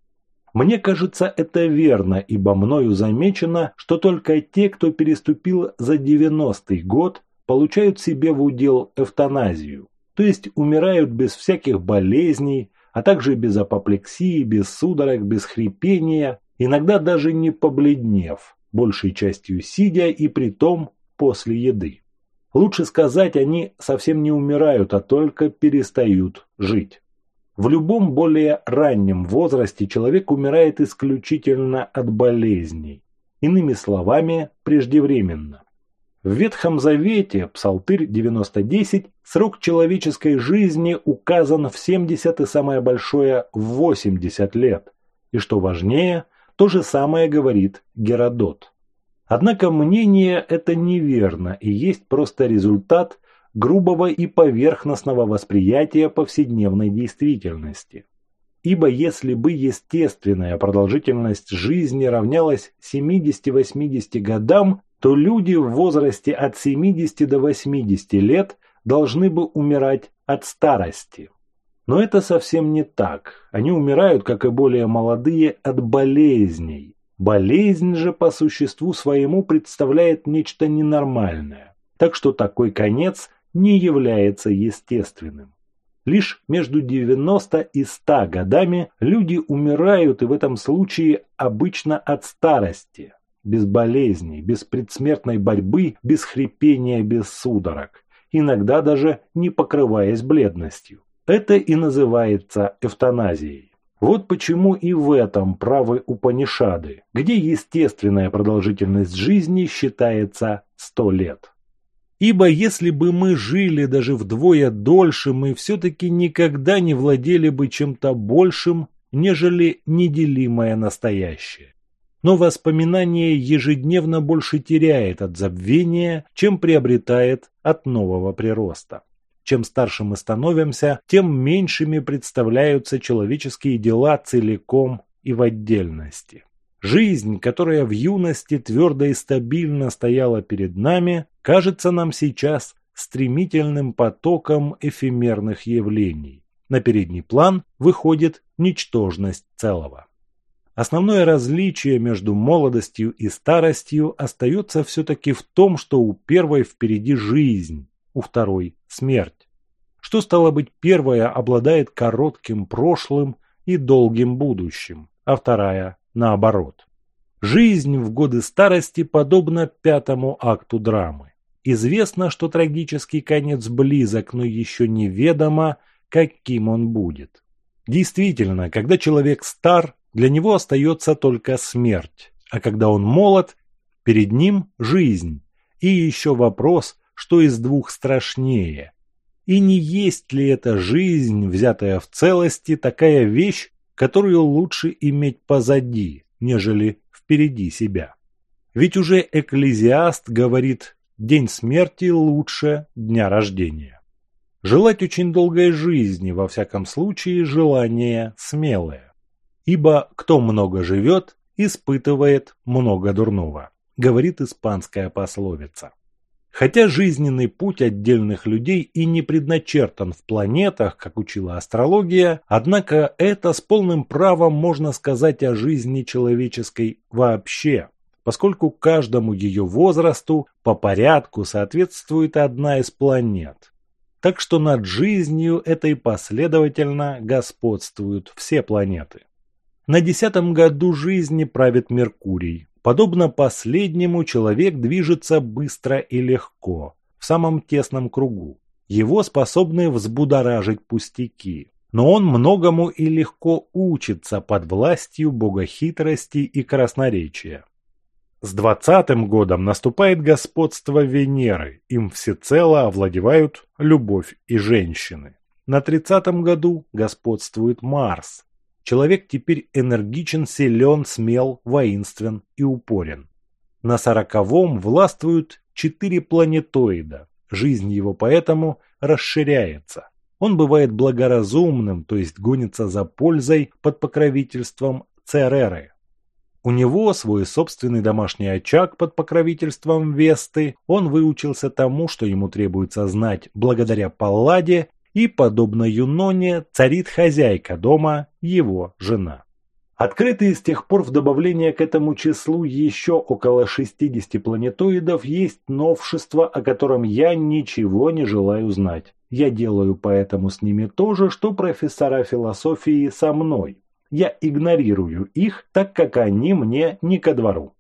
Мне кажется это верно, ибо мною замечено, что только те, кто переступил за 90-й год, получают себе в удел эвтаназию, то есть умирают без всяких болезней, а также без апоплексии, без судорог, без хрипения, иногда даже не побледнев, большей частью сидя и притом после еды. Лучше сказать, они совсем не умирают, а только перестают жить. В любом более раннем возрасте человек умирает исключительно от болезней. Иными словами, преждевременно. В Ветхом Завете, Псалтырь 90.10, срок человеческой жизни указан в 70 и самое большое в 80 лет. И что важнее, То же самое говорит Геродот. Однако мнение это неверно и есть просто результат грубого и поверхностного восприятия повседневной действительности. Ибо если бы естественная продолжительность жизни равнялась 70-80 годам, то люди в возрасте от 70 до 80 лет должны бы умирать от старости. Но это совсем не так. Они умирают, как и более молодые, от болезней. Болезнь же по существу своему представляет нечто ненормальное. Так что такой конец не является естественным. Лишь между 90 и 100 годами люди умирают и в этом случае обычно от старости, без болезней, без предсмертной борьбы, без хрипения, без судорог, иногда даже не покрываясь бледностью. Это и называется эвтаназией. Вот почему и в этом правы Упанишады, где естественная продолжительность жизни считается 100 лет. Ибо если бы мы жили даже вдвое дольше, мы все-таки никогда не владели бы чем-то большим, нежели неделимое настоящее. Но воспоминание ежедневно больше теряет от забвения, чем приобретает от нового прироста. Чем старше мы становимся, тем меньшими представляются человеческие дела целиком и в отдельности. Жизнь, которая в юности твердо и стабильно стояла перед нами, кажется нам сейчас стремительным потоком эфемерных явлений. На передний план выходит ничтожность целого. Основное различие между молодостью и старостью остается все-таки в том, что у первой впереди жизнь, у второй – смерть. Что стало быть, первая обладает коротким прошлым и долгим будущим, а вторая наоборот. Жизнь в годы старости подобна пятому акту драмы. Известно, что трагический конец близок, но еще неведомо, каким он будет. Действительно, когда человек стар, для него остается только смерть, а когда он молод, перед ним жизнь. И еще вопрос, что из двух страшнее. И не есть ли эта жизнь, взятая в целости, такая вещь, которую лучше иметь позади, нежели впереди себя. Ведь уже экклезиаст говорит «день смерти лучше дня рождения». Желать очень долгой жизни, во всяком случае, желание смелое. Ибо кто много живет, испытывает много дурного, говорит испанская пословица. Хотя жизненный путь отдельных людей и не предначертан в планетах, как учила астрология, однако это с полным правом можно сказать о жизни человеческой вообще, поскольку каждому ее возрасту по порядку соответствует одна из планет. Так что над жизнью этой последовательно господствуют все планеты. На десятом году жизни правит Меркурий, Подобно последнему, человек движется быстро и легко, в самом тесном кругу. Его способны взбудоражить пустяки. Но он многому и легко учится под властью богохитрости и красноречия. С двадцатым годом наступает господство Венеры, им всецело овладевают любовь и женщины. На тридцатом году господствует Марс, Человек теперь энергичен, силен, смел, воинствен и упорен. На сороковом властвуют четыре планетоида. Жизнь его поэтому расширяется. Он бывает благоразумным, то есть гонится за пользой под покровительством Цереры. У него свой собственный домашний очаг под покровительством Весты. Он выучился тому, что ему требуется знать благодаря Палладе и, подобно Юноне, царит хозяйка дома, его жена. Открытые с тех пор в добавление к этому числу еще около 60 планетоидов есть новшество, о котором я ничего не желаю знать. Я делаю поэтому с ними то же, что профессора философии со мной. Я игнорирую их, так как они мне не ко двору.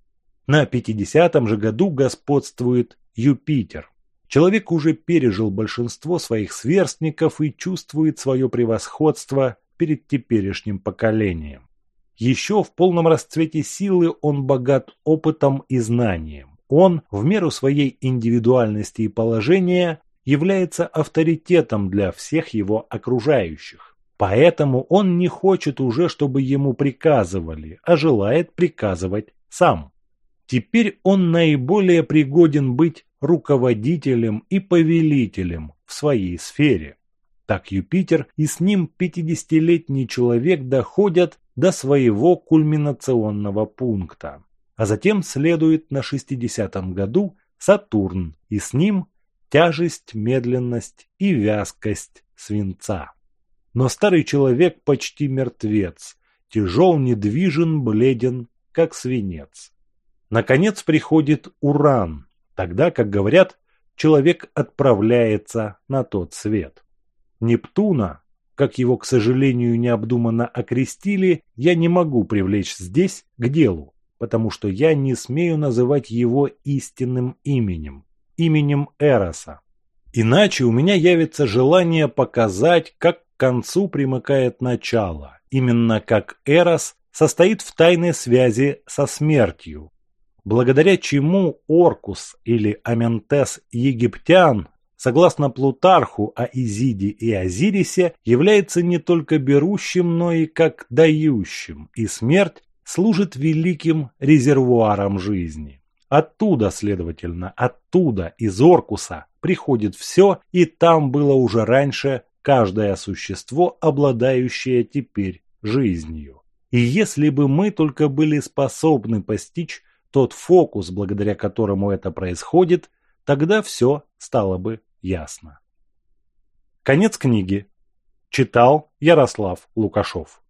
На 50-м же году господствует Юпитер. Человек уже пережил большинство своих сверстников и чувствует свое превосходство перед теперешним поколением. Еще в полном расцвете силы он богат опытом и знанием. Он, в меру своей индивидуальности и положения, является авторитетом для всех его окружающих. Поэтому он не хочет уже, чтобы ему приказывали, а желает приказывать сам. Теперь он наиболее пригоден быть руководителем и повелителем в своей сфере. Так Юпитер и с ним 50-летний человек доходят до своего кульминационного пункта. А затем следует на 60-м году Сатурн и с ним тяжесть, медленность и вязкость свинца. Но старый человек почти мертвец, тяжел, недвижен, бледен, как свинец. Наконец приходит Уран, тогда, как говорят, человек отправляется на тот свет. Нептуна, как его, к сожалению, необдуманно окрестили, я не могу привлечь здесь к делу, потому что я не смею называть его истинным именем, именем Эроса. Иначе у меня явится желание показать, как к концу примыкает начало, именно как Эрос состоит в тайной связи со смертью, благодаря чему Оркус или Аментес египтян согласно Плутарху о Изиде и Азирисе, является не только берущим, но и как дающим, и смерть служит великим резервуаром жизни. Оттуда, следовательно, оттуда, из Оркуса, приходит все, и там было уже раньше каждое существо, обладающее теперь жизнью. И если бы мы только были способны постичь тот фокус, благодаря которому это происходит, тогда все стало бы ясно. Конец книги. Читал Ярослав Лукашов.